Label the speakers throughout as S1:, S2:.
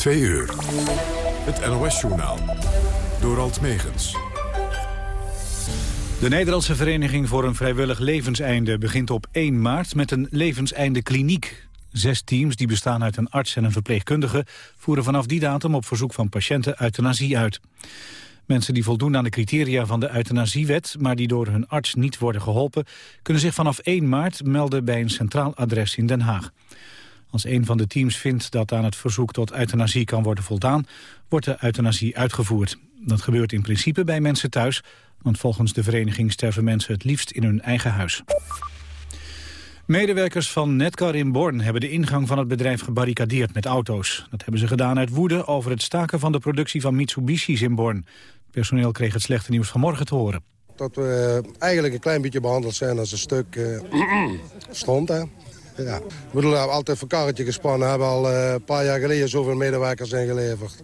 S1: Twee uur. Het NOS-journaal. Door Alt Megens.
S2: De Nederlandse Vereniging voor een Vrijwillig Levenseinde begint op 1 maart met een levenseinde kliniek. Zes teams, die bestaan uit een arts en een verpleegkundige, voeren vanaf die datum op verzoek van patiënten euthanasie uit. Mensen die voldoen aan de criteria van de euthanasiewet, maar die door hun arts niet worden geholpen, kunnen zich vanaf 1 maart melden bij een centraal adres in Den Haag. Als een van de teams vindt dat aan het verzoek tot euthanasie kan worden voldaan, wordt de euthanasie uitgevoerd. Dat gebeurt in principe bij mensen thuis, want volgens de vereniging sterven mensen het liefst in hun eigen huis. Medewerkers van Netcar in Born hebben de ingang van het bedrijf gebarricadeerd met auto's. Dat hebben ze gedaan uit woede over het staken van de productie van Mitsubishi's in Born. Het personeel kreeg het slechte nieuws vanmorgen te horen.
S3: Dat we eigenlijk een klein beetje behandeld zijn als een stuk uh, stond. Hè? Ja. We bedoel, altijd voor karretje gespannen. hebben al uh, een paar jaar geleden zoveel medewerkers ingeleverd.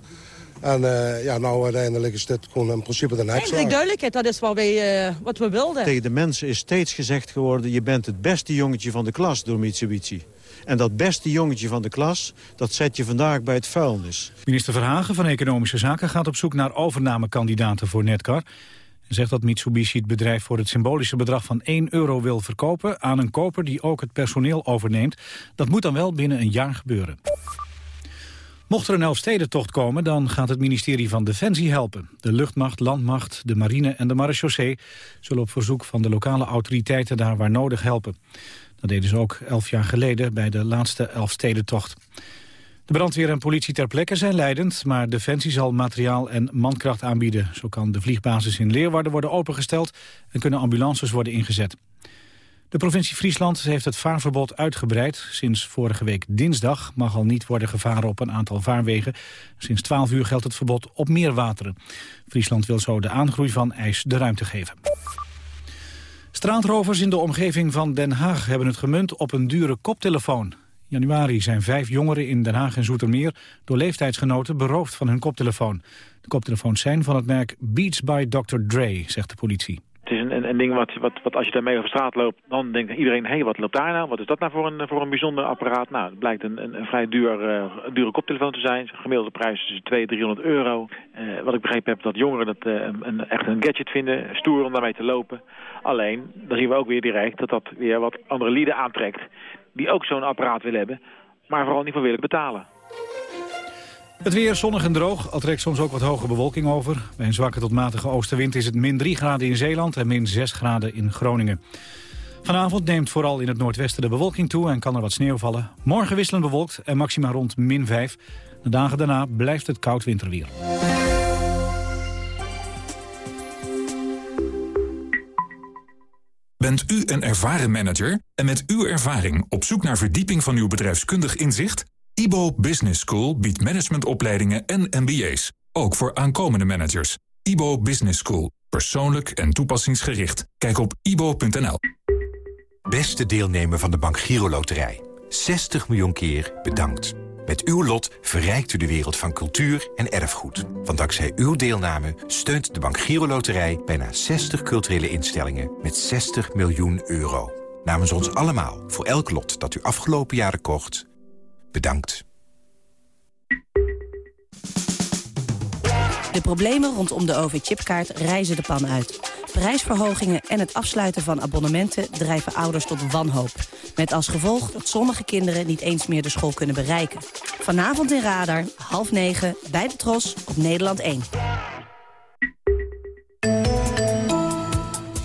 S3: En uh, ja, nou uiteindelijk is dit gewoon in principe de nekslag.
S4: Eigenlijk duidelijkheid, dat is wat, wij, uh, wat we wilden.
S5: Tegen de mensen is steeds gezegd geworden... je bent het beste jongetje van de klas door Mitsubishi. En dat beste jongetje van de klas, dat zet je vandaag bij het vuilnis.
S2: Minister Verhagen van Economische Zaken gaat op zoek naar overnamekandidaten voor Netcar. Zegt dat Mitsubishi het bedrijf voor het symbolische bedrag van 1 euro wil verkopen... aan een koper die ook het personeel overneemt. Dat moet dan wel binnen een jaar gebeuren. Mocht er een Elfstedentocht komen, dan gaat het ministerie van Defensie helpen. De luchtmacht, landmacht, de marine en de marechaussee... zullen op verzoek van de lokale autoriteiten daar waar nodig helpen. Dat deden ze ook elf jaar geleden bij de laatste Elfstedentocht. De brandweer en politie ter plekke zijn leidend... maar Defensie zal materiaal en mankracht aanbieden. Zo kan de vliegbasis in Leeuwarden worden opengesteld... en kunnen ambulances worden ingezet. De provincie Friesland heeft het vaarverbod uitgebreid. Sinds vorige week dinsdag mag al niet worden gevaren op een aantal vaarwegen. Sinds 12 uur geldt het verbod op meer wateren. Friesland wil zo de aangroei van ijs de ruimte geven. Straatrovers in de omgeving van Den Haag hebben het gemunt op een dure koptelefoon. Januari zijn vijf jongeren in Den Haag en Zoetermeer door leeftijdsgenoten beroofd van hun koptelefoon. De koptelefoons zijn van het merk Beats by Dr. Dre, zegt de politie.
S6: Het is een, een, ding wat, wat, wat als je daarmee over straat loopt, dan denkt iedereen, hé, hey, wat loopt daar nou? Wat is dat nou voor een, voor een bijzonder apparaat? Nou, het blijkt een, een, vrij duur, uh, dure koptelefoon te zijn. De gemiddelde prijs is 200, 300 euro. Uh, wat ik begrepen heb, dat jongeren dat uh, een, echt een gadget vinden, stoer om daarmee te lopen. Alleen, dan zien we ook weer direct dat dat weer wat andere lieden aantrekt, die ook zo'n apparaat willen hebben, maar vooral niet van willen betalen.
S2: Het weer zonnig en droog, al trekt soms ook wat hoge bewolking over. Bij een zwakke tot matige oostenwind is het min 3 graden in Zeeland en min 6 graden in Groningen. Vanavond neemt vooral in het noordwesten de bewolking toe en kan er wat sneeuw vallen. Morgen wisselend bewolkt en maxima rond min 5. De dagen daarna blijft het koud winterweer.
S1: Bent u een ervaren manager en met uw ervaring op zoek naar verdieping van uw bedrijfskundig inzicht? IBO Business School biedt managementopleidingen en MBA's, ook voor aankomende managers. IBO Business School, persoonlijk en toepassingsgericht. Kijk op ibo.nl.
S7: Beste deelnemer van de Bank Giro Loterij. 60 miljoen keer bedankt. Met uw lot verrijkt u de wereld van cultuur en erfgoed. Want dankzij uw deelname steunt de Bank Giro Loterij... bijna 60 culturele instellingen met 60 miljoen euro. Namens ons allemaal, voor elk lot dat u afgelopen jaren kocht... Bedankt.
S8: De problemen rondom de OV-chipkaart reizen de pan uit. Prijsverhogingen en het afsluiten van abonnementen drijven ouders tot wanhoop. Met als gevolg dat sommige kinderen niet eens meer de school kunnen bereiken. Vanavond in Radar, half negen, bij de Tros, op Nederland 1.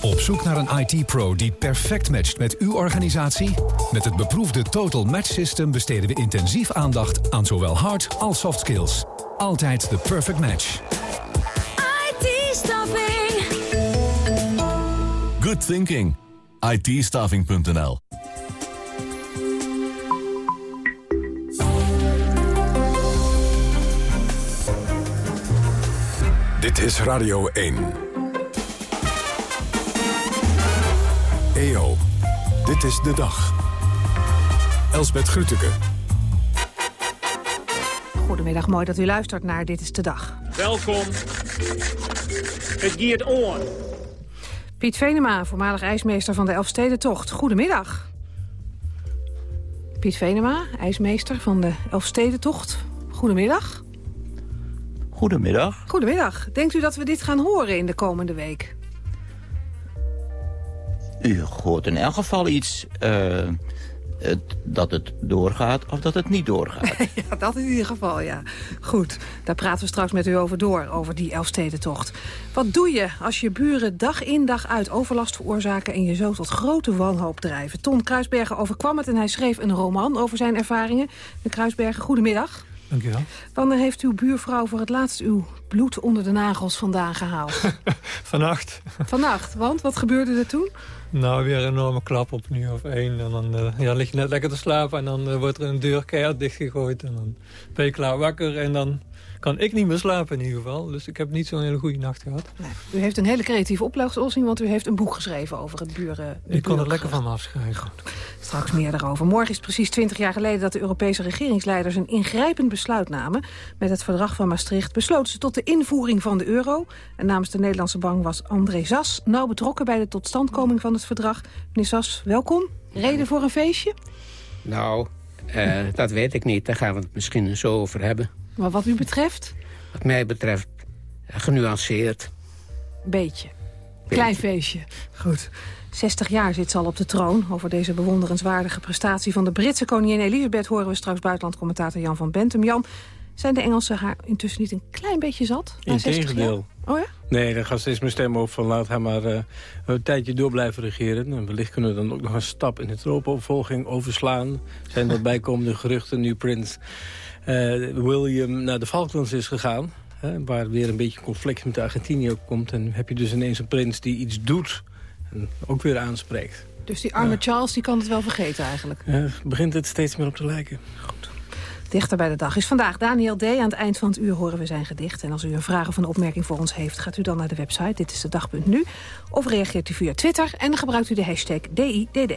S9: Op zoek naar een IT-pro die perfect matcht met uw organisatie? Met het beproefde Total Match System besteden we intensief aandacht aan zowel hard als soft skills. Altijd de perfect match.
S10: IT-staffing.
S11: Good thinking. IT-staffing.nl
S1: Dit is Radio 1. EO, dit is de dag. Elsbeth Grütke.
S12: Goedemiddag, mooi dat u luistert naar Dit is de Dag.
S13: Welkom. Het Geert On.
S12: Piet Venema, voormalig ijsmeester van de Elfstedentocht. Goedemiddag. Piet Venema, ijsmeester van de Elfstedentocht. goedemiddag.
S10: Goedemiddag.
S12: Goedemiddag. Denkt u dat we dit gaan horen in de komende week?
S10: U hoort in elk geval iets uh, het, dat het doorgaat of dat het niet doorgaat.
S12: ja, dat in ieder geval, ja. Goed, daar praten we straks met u over door, over die Elfstedentocht. Wat doe je als je buren dag in dag uit overlast veroorzaken... en je zo tot grote wanhoop drijven? Ton Kruisbergen overkwam het en hij schreef een roman over zijn ervaringen. De Kruisbergen, goedemiddag.
S14: Dank wel.
S12: Wanneer heeft uw buurvrouw voor het laatst uw bloed onder de nagels vandaan gehaald?
S14: Vannacht.
S12: Vannacht, want wat gebeurde er toen?
S14: Nou, weer een enorme klap op uur of één. En dan uh, ja, lig je net lekker te slapen en dan uh, wordt er een deur keihard dichtgegooid. En dan ben je klaar wakker en dan kan ik niet meer slapen in ieder geval. Dus ik heb niet zo'n hele goede nacht gehad.
S12: Nee. U heeft een hele creatieve oplossing, want u heeft een boek geschreven over het buren.
S14: Ik kon het lekker van me afschrijven.
S12: Straks meer daarover. Morgen is precies 20 jaar geleden dat de Europese regeringsleiders een ingrijpend besluit namen. Met het verdrag van Maastricht besloten ze tot de invoering van de euro. En namens de Nederlandse bank was André Zas nauw betrokken bij de totstandkoming van het verdrag. Meneer Zas, welkom. Reden voor een feestje?
S15: Nou, uh, dat weet ik niet. Daar gaan we het misschien zo over hebben.
S12: Maar wat u betreft?
S15: Wat mij betreft, genuanceerd.
S12: Beetje. Klein feestje. Goed. 60 jaar zit ze al op de troon. Over deze bewonderenswaardige prestatie van de Britse koningin Elisabeth... horen we straks buitenlandcommentator Jan van Bentum. Jan, zijn de Engelsen haar intussen niet een klein beetje zat?
S16: Integendeel.
S12: Oh ja?
S16: Nee, dan gaat steeds mijn stem op van laat haar maar uh, een tijdje door blijven regeren. En wellicht kunnen we dan ook nog een stap in de tropenopvolging overslaan. Zijn dat bijkomende geruchten nu Prins William naar de Falklands is gegaan. Hè, waar weer een beetje conflict met Argentinië komt. En heb je dus ineens een prins die iets doet en ook weer aanspreekt.
S12: Dus die arme Charles die kan het wel vergeten eigenlijk?
S16: Ja, begint het steeds meer op te lijken.
S12: Goed. Dichter bij de dag is vandaag Daniel D. Aan het eind van het uur horen we zijn gedicht. En als u een vraag of een opmerking voor ons heeft... gaat u dan naar de website, dit is de dag.nu. Of reageert u via Twitter en dan gebruikt u de hashtag DIDD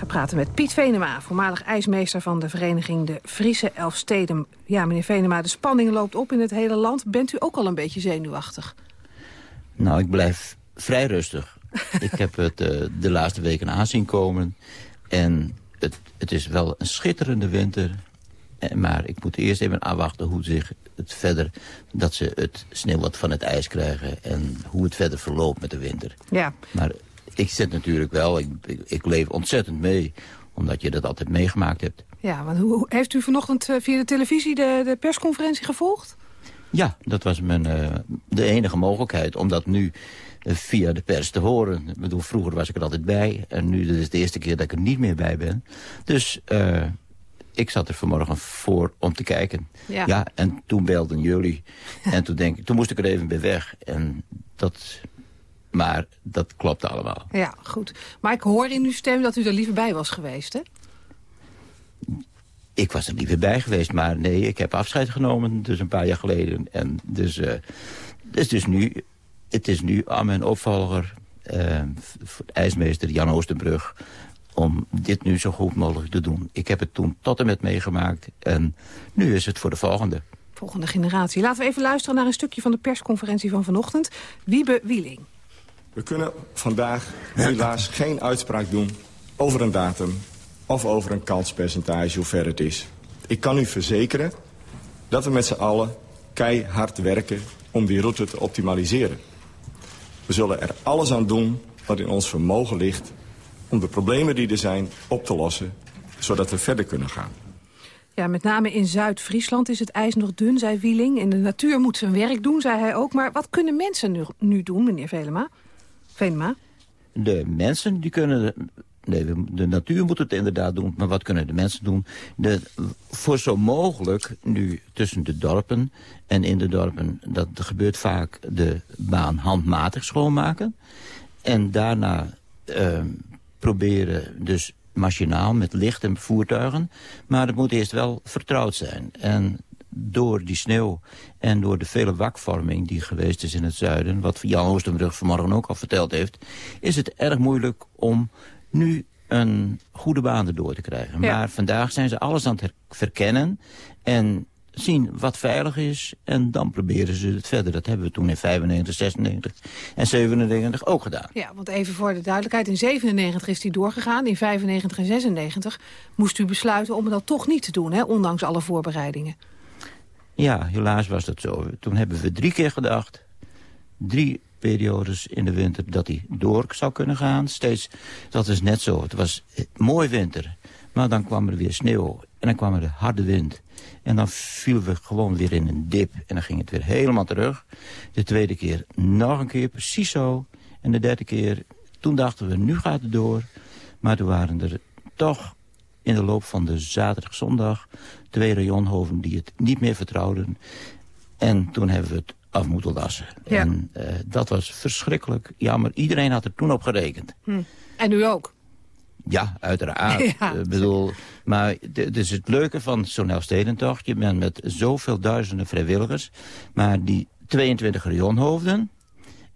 S12: ga praten met Piet Venema, voormalig ijsmeester van de vereniging de Friese Elfsteden. Ja, meneer Venema, de spanning loopt op in het hele land. Bent u ook al een beetje zenuwachtig?
S10: Nou, ik blijf vrij rustig. ik heb het uh, de laatste weken aanzien komen. En het, het is wel een schitterende winter. Eh, maar ik moet eerst even afwachten hoe zich het verder... dat ze het sneeuw wat van het ijs krijgen... en hoe het verder verloopt met de winter.
S12: Ja.
S10: Maar ik zit natuurlijk wel, ik, ik, leef ontzettend mee omdat je dat altijd meegemaakt hebt.
S12: Ja, want hoe, heeft u vanochtend eh, via de televisie de, de persconferentie gevolgd?
S10: Ja, dat was mijn, uh, de enige mogelijkheid om dat nu uh, via de pers te horen. Ik bedoel, vroeger was ik er altijd bij en nu is het de eerste keer dat ik er niet meer bij ben. Dus uh, ik zat er vanmorgen voor om te kijken.
S12: Ja,
S10: ja en toen belden jullie. en toen, denk ik, toen moest ik er even bij weg. En dat maar dat klopt allemaal.
S12: Ja, goed. Maar ik hoor in uw stem dat u er liever bij was geweest, hè?
S10: Ik was er liever bij geweest, maar nee, ik heb afscheid genomen. Dus een paar jaar geleden. En dus, uh, dus, dus nu, het is nu aan mijn opvolger, uh, ijsmeester Jan Oosterbrug... om dit nu zo goed mogelijk te doen. Ik heb het toen tot en met meegemaakt. En nu is het voor de volgende.
S12: Volgende generatie. Laten we even luisteren naar een stukje van de persconferentie van vanochtend. Wiebe Wieling.
S17: We kunnen vandaag helaas geen uitspraak doen over een datum of over een kanspercentage, hoe ver het is. Ik kan u verzekeren dat we met z'n allen keihard werken om die route te optimaliseren. We zullen er alles aan doen wat in ons vermogen ligt om de problemen die er zijn op te lossen, zodat we verder kunnen gaan.
S12: Ja, met name in Zuid-Friesland is het ijs nog dun, zei Wieling. In de natuur moet zijn werk doen, zei hij ook. Maar wat kunnen mensen nu, nu doen, meneer Velema?
S10: De mensen die kunnen... Nee, de natuur moet het inderdaad doen, maar wat kunnen de mensen doen? De, voor zo mogelijk nu tussen de dorpen en in de dorpen... dat gebeurt vaak de baan handmatig schoonmaken. En daarna uh, proberen dus machinaal met licht en voertuigen. Maar het moet eerst wel vertrouwd zijn. En door die sneeuw en door de vele wakvorming die geweest is in het zuiden... wat Jan Oostenbrug vanmorgen ook al verteld heeft... is het erg moeilijk om nu een goede baan erdoor te krijgen. Maar vandaag zijn ze alles aan het verkennen. En zien wat veilig is en dan proberen ze het verder. Dat hebben we toen in 95, 96 en 97 ook gedaan.
S12: Ja, want even voor de duidelijkheid, in 97 is die doorgegaan. In 95 en 96 moest u besluiten om dat toch niet te doen, hè, ondanks alle voorbereidingen.
S10: Ja, helaas was dat zo. Toen hebben we drie keer gedacht. Drie periodes in de winter dat hij door zou kunnen gaan. Steeds, dat is net zo. Het was mooi winter. Maar dan kwam er weer sneeuw. En dan kwam er de harde wind. En dan vielen we gewoon weer in een dip. En dan ging het weer helemaal terug. De tweede keer nog een keer, precies zo. En de derde keer, toen dachten we, nu gaat het door. Maar toen waren er toch in de loop van de zaterdag, zondag... twee rayonhoven die het niet meer vertrouwden. En toen hebben we het af moeten lassen.
S12: Ja.
S10: En uh, dat was verschrikkelijk jammer. Iedereen had er toen op gerekend.
S12: Hm. En u ook?
S10: Ja, uiteraard.
S12: Ja.
S10: Bedoel, maar het is het leuke van zo'n Elfstedentocht. Je bent met zoveel duizenden vrijwilligers. Maar die 22 rionhoofden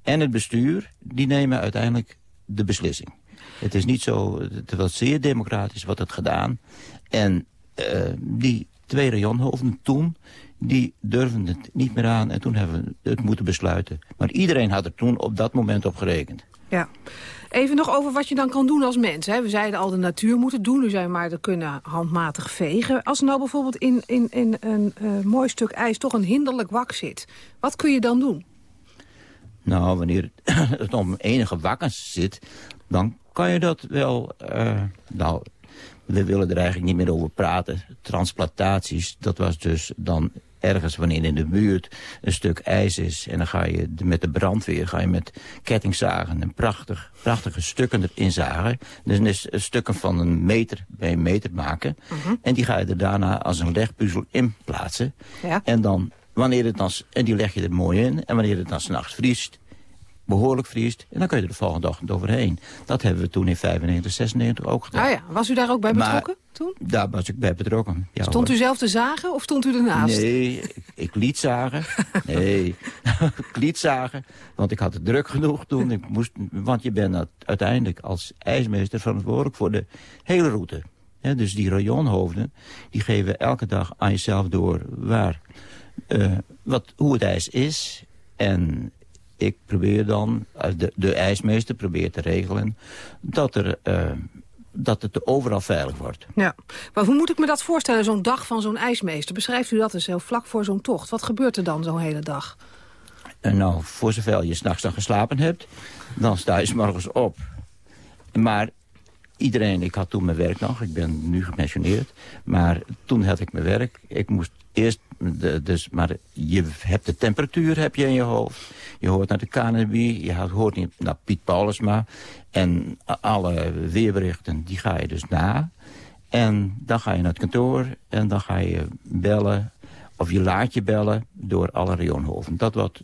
S10: en het bestuur... die nemen uiteindelijk de beslissing. Het is niet zo... Het was zeer democratisch wat het gedaan. En uh, die twee rionhoofden toen... die durfden het niet meer aan. En toen hebben we het moeten besluiten. Maar iedereen had er toen op dat moment op gerekend.
S12: Ja. Even nog over wat je dan kan doen als mens. Hè. We zeiden al, de natuur moet het doen. Nu zijn we maar, we kunnen handmatig vegen. Als er nou bijvoorbeeld in, in, in een uh, mooi stuk ijs toch een hinderlijk wak zit. Wat kun je dan doen?
S10: Nou, wanneer het om enige wakkens zit... dan kan je dat wel... Uh, nou, we willen er eigenlijk niet meer over praten. Transplantaties, dat was dus dan ergens wanneer in de buurt een stuk ijs is... en dan ga je met de brandweer ga je met kettingzagen en prachtig, prachtige stukken erin zagen. Dus stukken van een meter bij een meter maken. Uh -huh. En die ga je er daarna als een legpuzzel in plaatsen.
S12: Ja.
S10: En dan, wanneer het dan, en die leg je er mooi in. En wanneer het dan s'nachts vriest, behoorlijk vriest... en dan kun je er de volgende dag overheen. Dat hebben we toen in 95, 96 ook gedaan.
S12: Ah ja, was u daar ook bij betrokken
S10: maar,
S12: toen?
S10: Daar was ik bij betrokken. Ja,
S12: stond
S10: hoor.
S12: u zelf te zagen of stond u ernaast?
S10: Nee, ik, liet zagen. Nee, ik liet zagen. Want ik had het druk genoeg toen. Ik moest, want je bent uiteindelijk als ijsmeester verantwoordelijk voor de hele route. He, dus die rayonhoofden, die geven elke dag aan jezelf door waar, uh, wat, hoe het ijs is. En ik probeer dan, de, de ijsmeester probeert te regelen... dat, er, uh, dat het overal veilig wordt.
S12: Ja, maar hoe moet ik me dat voorstellen, zo'n dag van zo'n ijsmeester? Beschrijft u dat eens heel vlak voor zo'n tocht? Wat gebeurt er dan zo'n hele dag?
S10: Uh, nou, voor zover je s'nachts dan geslapen hebt... dan sta je s morgens op. Maar iedereen, ik had toen mijn werk nog, ik ben nu gepensioneerd... maar toen had ik mijn werk. Ik moest eerst, de, dus, maar je hebt de temperatuur heb je in je hoofd. Je hoort naar de KNB, je hoort niet naar Piet Paulusma. En alle weerberichten, die ga je dus na. En dan ga je naar het kantoor en dan ga je bellen... of je laat je bellen door alle rionhoven. Dat wordt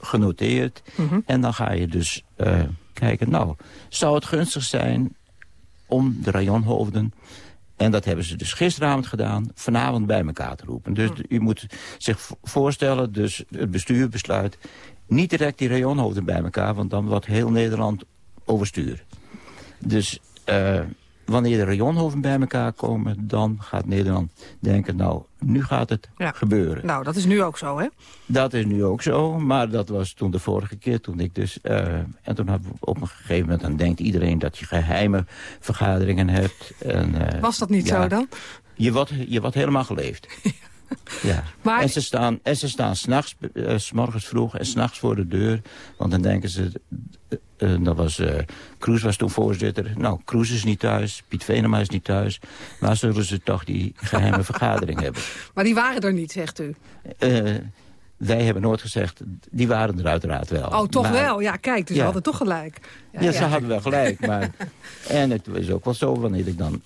S10: genoteerd. Mm -hmm. En dan ga je dus uh, kijken, nou, zou het gunstig zijn om de rayonhoofden... en dat hebben ze dus gisteravond gedaan... vanavond bij elkaar te roepen. Dus mm. u moet zich voorstellen, dus het bestuur besluit... niet direct die rayonhoofden bij elkaar... want dan wordt heel Nederland overstuur. Dus uh, wanneer de rayonhoven bij elkaar komen... dan gaat Nederland denken, nou, nu gaat het ja. gebeuren.
S12: Nou, dat is nu ook zo, hè?
S10: Dat is nu ook zo, maar dat was toen de vorige keer toen ik dus... Uh, en toen had op een gegeven moment, dan denkt iedereen dat je geheime vergaderingen hebt. En, uh,
S12: was dat niet
S10: ja,
S12: zo dan?
S10: Je wordt, je wordt helemaal geleefd. Ja. Maar... En ze staan, en ze staan s'nachts, uh, s morgens vroeg en s'nachts voor de deur. Want dan denken ze, uh, uh, dat was, Kroes was toen voorzitter. Nou, Kroes is niet thuis, Piet Venema is niet thuis. Waar zullen ze toch die geheime vergadering hebben?
S12: Maar die waren er niet, zegt u?
S10: wij hebben nooit gezegd, die waren er uiteraard wel.
S12: Oh, toch
S10: maar,
S12: wel? Ja, kijk, dus ja. ze hadden toch gelijk.
S10: Ja, ja ze hadden wel gelijk. Maar, en het is ook wel zo, wanneer ik dan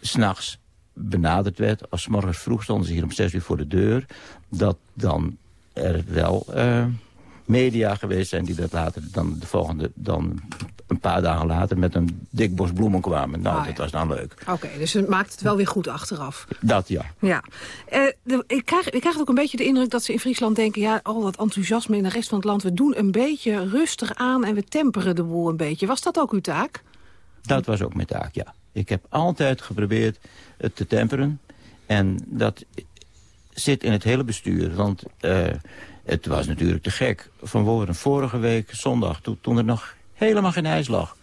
S10: s'nachts benaderd werd. Als morgens vroeg stonden ze hier om zes uur voor de deur. Dat dan er wel uh, media geweest zijn die dat later dan de volgende... dan een paar dagen later met een dik bos bloemen kwamen. Nou, ah, dat was dan leuk.
S12: Oké, okay, dus het maakt het wel weer goed achteraf.
S10: Dat, ja.
S12: Ja. Uh, de, ik, krijg, ik krijg ook een beetje de indruk dat ze in Friesland denken... ja, al dat enthousiasme in de rest van het land... we doen een beetje rustig aan en we temperen de boel een beetje. Was dat ook uw taak?
S10: Dat was ook mijn taak, ja. Ik heb altijd geprobeerd het te temperen. En dat zit in het hele bestuur. Want uh, het was natuurlijk te gek. Van woorden vorige week zondag, toen, er nog helemaal geen ijs lag.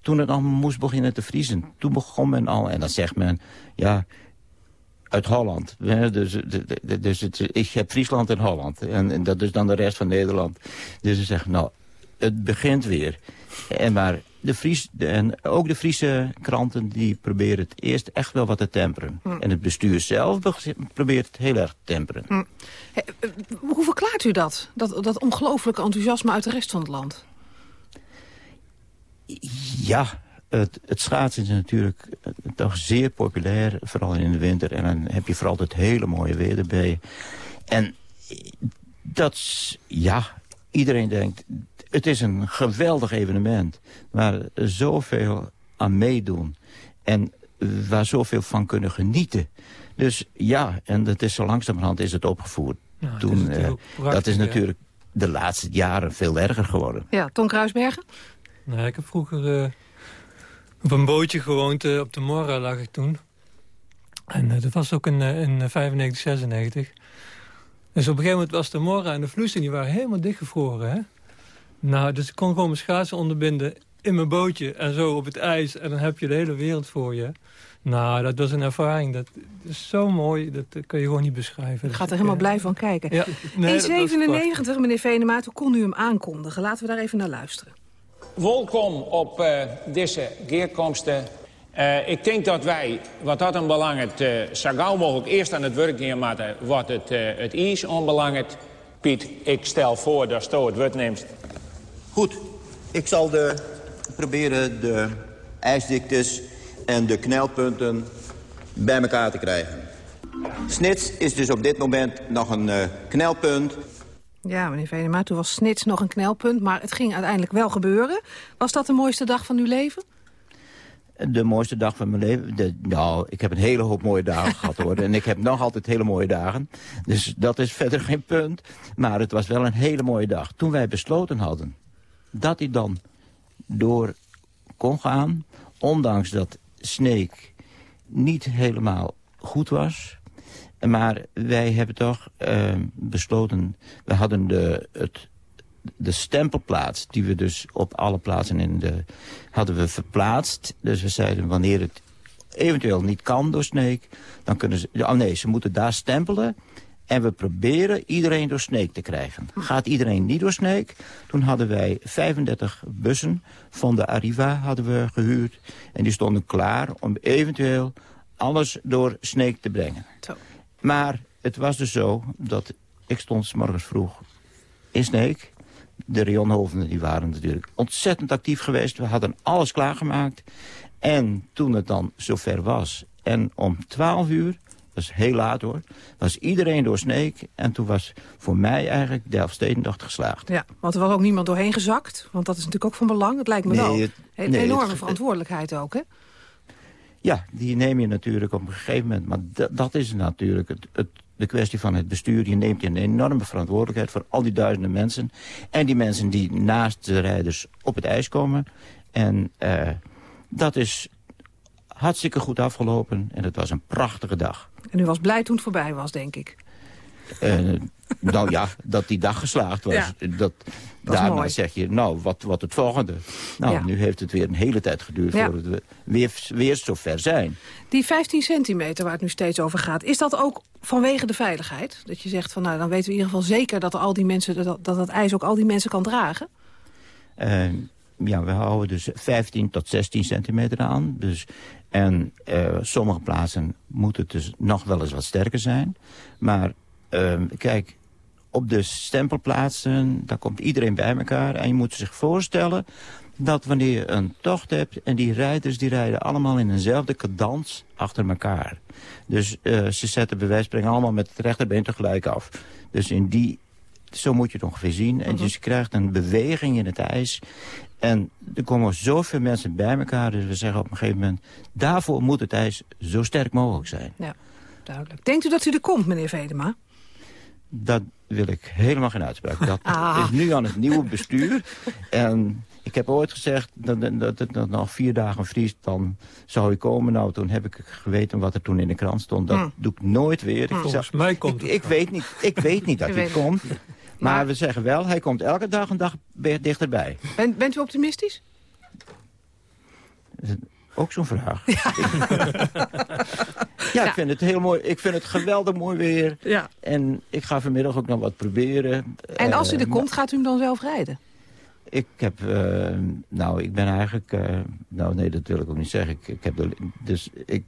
S10: Toen het al moest beginnen te vriezen. Toen begon men al, en dan zegt men... ja, uit Holland. Dus, dus het, ik heb Friesland en Holland. En, en, dat is dan de rest van Nederland. Dus ze zeggen, nou, het begint weer. En maar de Fries, en ook de Friese kranten die proberen het eerst echt wel wat te temperen. Hm. En het bestuur zelf probeert het heel erg te temperen. Hm.
S12: Eh, hoe verklaart u dat? Dat, dat ongelooflijke enthousiasme uit de rest van het land?
S10: Ja, het, het, schaatsen is natuurlijk eh, toch zeer populair, vooral in de winter. En dan heb je vooral het hele mooie weer erbij. En dat, ja, iedereen denkt, het is een geweldig evenement. Waar zoveel aan meedoen. En waar zoveel van kunnen genieten. Dus ja, en dat is zo langzamerhand is het opgevoerd. Toen, is uh, dat is natuurlijk de laatste jaren veel erger geworden.
S12: Ja, Ton Kruisbergen?
S14: Nou, ik heb vroeger uh, op een bootje gewoond. Uh, op de Morra lag ik toen. En dat was ook in, in 95, 96. Dus op een gegeven moment was de Morra en de Vloesten... die waren helemaal dichtgevroren, hè? Nou, dus ik kon gewoon mijn schaatsen onderbinden in mijn bootje en zo op het ijs. En dan heb je de hele wereld voor je. Nou, dat was een ervaring. Dat is zo mooi, dat kun je gewoon niet beschrijven.
S12: Ik ga er helemaal blij van kijken. Ja, nee, 1,97, meneer Venemaat, hoe kon u hem aankondigen? Laten we daar even naar luisteren.
S13: Welkom op uh, deze keerkomsten. Uh, ik denk dat wij, wat dat belangrijk, uh, zo gauw mogelijk eerst aan het werk neermaken wat het, uh, het is onbelangrijk. Piet, ik stel voor dat je het woord neemt
S18: Goed, ik zal de, proberen de ijsdiktes en de knelpunten bij elkaar te krijgen. Snits is dus op dit moment nog een uh, knelpunt.
S12: Ja, meneer Venema, toen was Snits nog een knelpunt, maar het ging uiteindelijk wel gebeuren. Was dat de mooiste dag van uw leven?
S10: De mooiste dag van mijn leven? De, nou, ik heb een hele hoop mooie dagen gehad hoor. En ik heb nog altijd hele mooie dagen. Dus dat is verder geen punt. Maar het was wel een hele mooie dag. Toen wij besloten hadden dat hij dan door kon gaan. Ondanks dat Sneek niet helemaal goed was. Maar wij hebben toch uh, besloten... We hadden de, het, de stempelplaats die we dus op alle plaatsen in de... hadden we verplaatst. Dus we zeiden wanneer het eventueel niet kan door Sneek... dan kunnen ze... Oh nee, ze moeten daar stempelen... En we proberen iedereen door Sneek te krijgen. Gaat iedereen niet door Sneek? Toen hadden wij 35 bussen van de Arriva hadden we gehuurd. En die stonden klaar om eventueel alles door Sneek te brengen. Zo. Maar het was dus zo dat ik stond s morgens vroeg in Sneek. De rionhoofden die waren natuurlijk ontzettend actief geweest. We hadden alles klaargemaakt. En toen het dan zover was en om 12 uur was heel laat hoor. Was iedereen door Sneek. En toen was voor mij eigenlijk de Elfstedentocht geslaagd.
S12: Ja, want er was ook niemand doorheen gezakt. Want dat is natuurlijk ook van belang. Het lijkt me wel. een enorme verantwoordelijkheid ook, hè?
S10: Ja, die neem je natuurlijk op een gegeven moment. Maar dat is natuurlijk het, het, de kwestie van het bestuur. Je neemt een enorme verantwoordelijkheid voor al die duizenden mensen. En die mensen die naast de rijders op het ijs komen. En uh, dat is hartstikke goed afgelopen. En het was een prachtige dag.
S12: En u was blij toen het voorbij was, denk ik.
S10: Uh, nou ja, dat die dag geslaagd was. Ja. Dat, daarna zeg je, nou, wat, wat het volgende? Nou, nu heeft het weer een hele tijd geduurd ja. voordat we weer, weer zover zijn.
S12: Die 15 centimeter waar het nu steeds over gaat... is dat ook vanwege de veiligheid? Dat je zegt, van, nou, dan weten we in ieder geval zeker dat, al die mensen, dat, dat het ijs ook al die mensen kan dragen?
S10: Uh, ja, we houden dus 15 tot 16 centimeter aan. Dus en uh, sommige plaatsen moeten het dus nog wel eens wat sterker zijn. Maar uh, kijk, op de stempelplaatsen, daar komt iedereen bij elkaar. En je moet zich voorstellen dat wanneer je een tocht hebt... en die rijders die rijden allemaal in eenzelfde cadans achter elkaar. Dus uh, ze zetten bij wijze allemaal met het rechterbeen tegelijk af. Dus in die, zo moet je het ongeveer zien. En mhm. dus je krijgt een beweging in het ijs. En er komen zoveel mensen bij elkaar. Dus we zeggen op een gegeven moment... daarvoor moet het ijs zo sterk mogelijk zijn.
S12: Ja, duidelijk. Denkt u dat u er komt, meneer Vedema?
S10: Dat wil ik helemaal geen uitspraak. Dat ah. is nu aan het nieuwe bestuur. En Ik heb ooit gezegd dat, dat het nog vier dagen vriest, dan zou hij komen. Nou, toen heb ik geweten wat er toen in de krant stond. Dat
S14: Hm.
S10: doe ik nooit weer. Ik,
S14: Volgens mij komt
S10: ik, ik, weet niet, ik weet niet dat hij komt. Maar, we zeggen wel, hij komt elke dag een dag dichterbij.
S12: Ben, bent u optimistisch?
S10: Ook zo'n vraag. ja, ik vind het heel mooi. Ik vind het geweldig mooi weer.
S12: Ja.
S10: En ik ga vanmiddag ook nog wat proberen.
S12: En als u
S10: Eh,
S12: er komt, gaat u hem dan zelf rijden?
S10: Ik heb, eh, nou, ik ben eigenlijk, eh, nou nee, dat wil ik ook niet zeggen. Ik, ik heb de, dus ik,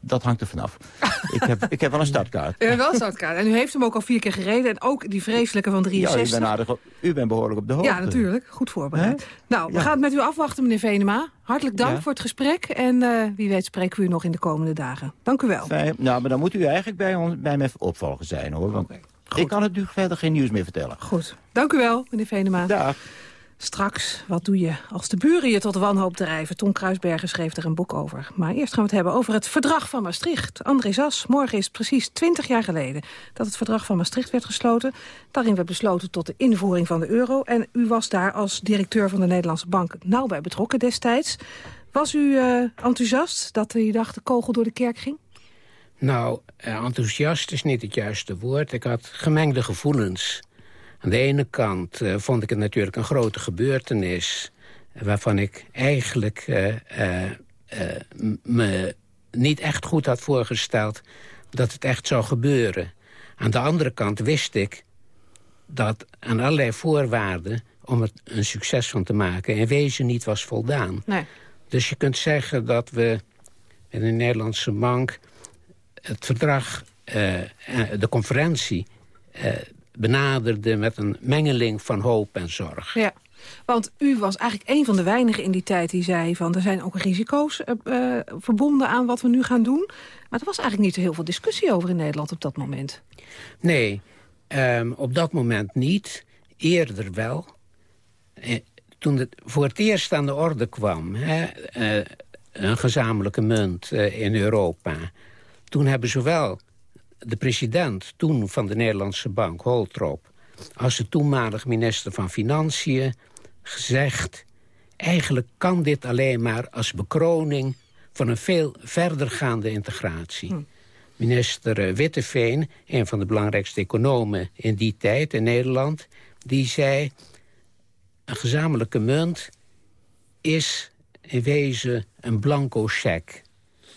S10: dat hangt er vanaf. ik, heb, ik heb wel een startkaart.
S12: U heeft wel een startkaart. En u heeft hem ook al vier keer gereden. En ook die vreselijke van
S10: Ja,
S12: 63.
S10: u bent, aardig, op- u bent behoorlijk op de hoogte.
S12: Ja, natuurlijk. Goed voorbereid. Nou, we
S10: Ja.
S12: gaan het met u afwachten, meneer Venema. Hartelijk dank
S10: Ja.
S12: voor het gesprek. En eh, wie weet spreken we u nog in de komende dagen. Dank u wel.
S10: Fijn. Nou, maar dan moet u eigenlijk bij, ons, bij mij opvolger zijn, hoor. Want ik kan het nu verder geen nieuws meer vertellen.
S12: Goed. Dank u wel, meneer Venema.
S10: Dag.
S12: Straks, wat doe je als de buren je tot wanhoop drijven? Ton Kruisbergen schreef er een boek over. Maar eerst gaan we het hebben over het verdrag van Maastricht. André Zas, morgen is precies 20 jaar geleden... dat het verdrag van Maastricht werd gesloten. Daarin werd besloten tot de invoering van de euro. En u was daar als directeur van de Nederlandse Bank nauw bij betrokken destijds. Was u eh, enthousiast dat u dacht de kogel door de kerk ging?
S15: Nou, eh, enthousiast is niet het juiste woord. Ik had gemengde gevoelens. Aan de ene kant eh, vond ik het natuurlijk een grote gebeurtenis... waarvan ik eigenlijk eh, me niet echt goed had voorgesteld... dat het echt zou gebeuren. Aan de andere kant wist ik dat aan allerlei voorwaarden... om er een succes van te maken in wezen niet was voldaan.
S12: Nee.
S15: Dus je kunt zeggen dat we in de Nederlandse bank het verdrag, eh, eh, de conferentie, eh, benaderde met een mengeling van hoop en zorg.
S12: Ja, want u was eigenlijk een van de weinigen in die tijd die zei... van er zijn ook risico's verbonden aan wat we nu gaan doen. Maar er was eigenlijk niet zo heel veel discussie over in Nederland op dat moment.
S15: Nee, ehm, op dat moment niet. Eerder wel. Eh, toen het voor het eerst aan de orde kwam... Hè, een gezamenlijke munt in Europa... toen hebben zowel de president toen van de Nederlandse bank, Holtrop... als de toenmalig minister van Financiën gezegd... eigenlijk kan dit alleen maar als bekroning van een veel verdergaande integratie. Minister eh, Witteveen, een van de belangrijkste economen in die tijd in Nederland... die zei, een gezamenlijke munt is in wezen een blanco cheque.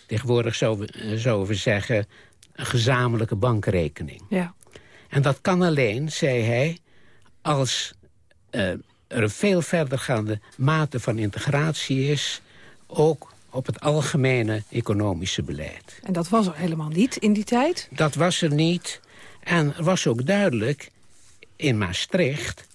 S15: Tegenwoordig zouden we, eh, zouden we zeggen een gezamenlijke bankrekening.
S12: Ja.
S15: En dat kan alleen, zei hij, als eh, er een veel verdergaande mate van integratie is... ook op het algemene economische beleid.
S12: En dat was er helemaal niet in die tijd.
S15: Dat was er niet. En er was ook duidelijk in Maastricht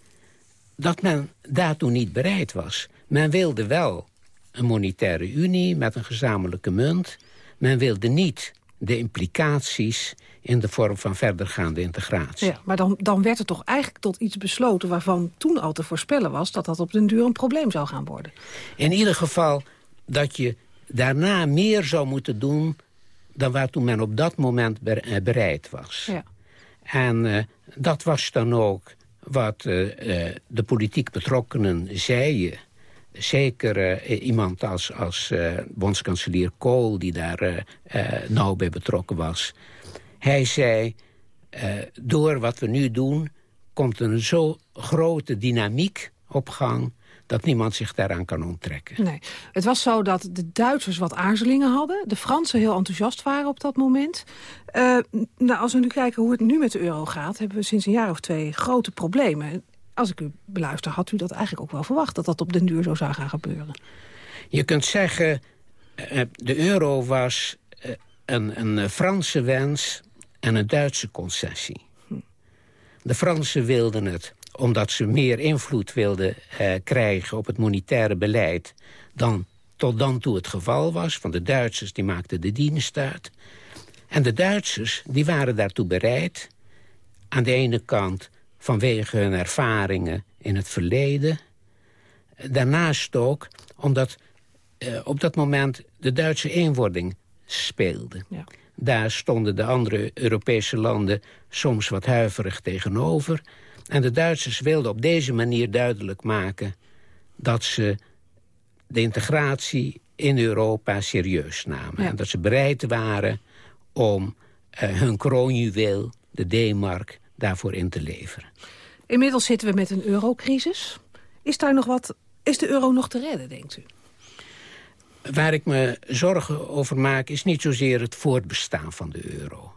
S15: dat men daartoe niet bereid was. Men wilde wel een monetaire unie met een gezamenlijke munt. Men wilde niet de implicaties in de vorm van verdergaande integratie.
S12: Ja, maar dan, dan werd er toch eigenlijk tot iets besloten... waarvan toen al te voorspellen was dat dat op den duur een probleem zou gaan worden.
S15: In ieder geval dat je daarna meer zou moeten doen... dan waartoe men op dat moment eh, bereid was.
S12: Ja.
S15: En eh, dat was dan ook wat eh, de politiek betrokkenen zeiden. Zeker eh, iemand als, als eh, bondskanselier Kool, die daar eh, nauw bij betrokken was. Hij zei, door wat we nu doen... komt een zo grote dynamiek op gang... dat niemand zich daaraan kan onttrekken.
S12: Nee. Het was zo dat de Duitsers wat aarzelingen hadden. De Fransen heel enthousiast waren op dat moment. Nou, als we nu kijken hoe het nu met de euro gaat... hebben we sinds een jaar of twee grote problemen. Als ik u beluister, had u dat eigenlijk ook wel verwacht... dat dat op den duur zo zou gaan gebeuren.
S15: Je kunt zeggen, eh, de euro was eh, een, een eh, Franse wens en een Duitse concessie. De Fransen wilden het omdat ze meer invloed wilden eh, krijgen op het monetaire beleid... dan tot dan toe het geval was. Van de Duitsers die maakten de dienst uit. En de Duitsers die waren daartoe bereid. Aan de ene kant vanwege hun ervaringen in het verleden. Daarnaast ook omdat eh, op dat moment de Duitse eenwording speelde.
S12: Ja.
S15: Daar stonden de andere Europese landen soms wat huiverig tegenover. En de Duitsers wilden op deze manier duidelijk maken... dat ze de integratie in Europa serieus namen. En dat ze bereid waren om uh, hun kroonjuweel, de D-mark, daarvoor in te leveren.
S12: Inmiddels zitten we met een eurocrisis. Is, daar nog wat, is de euro nog te redden, denkt u?
S15: Waar ik me zorgen over maak is niet zozeer het voortbestaan van de euro.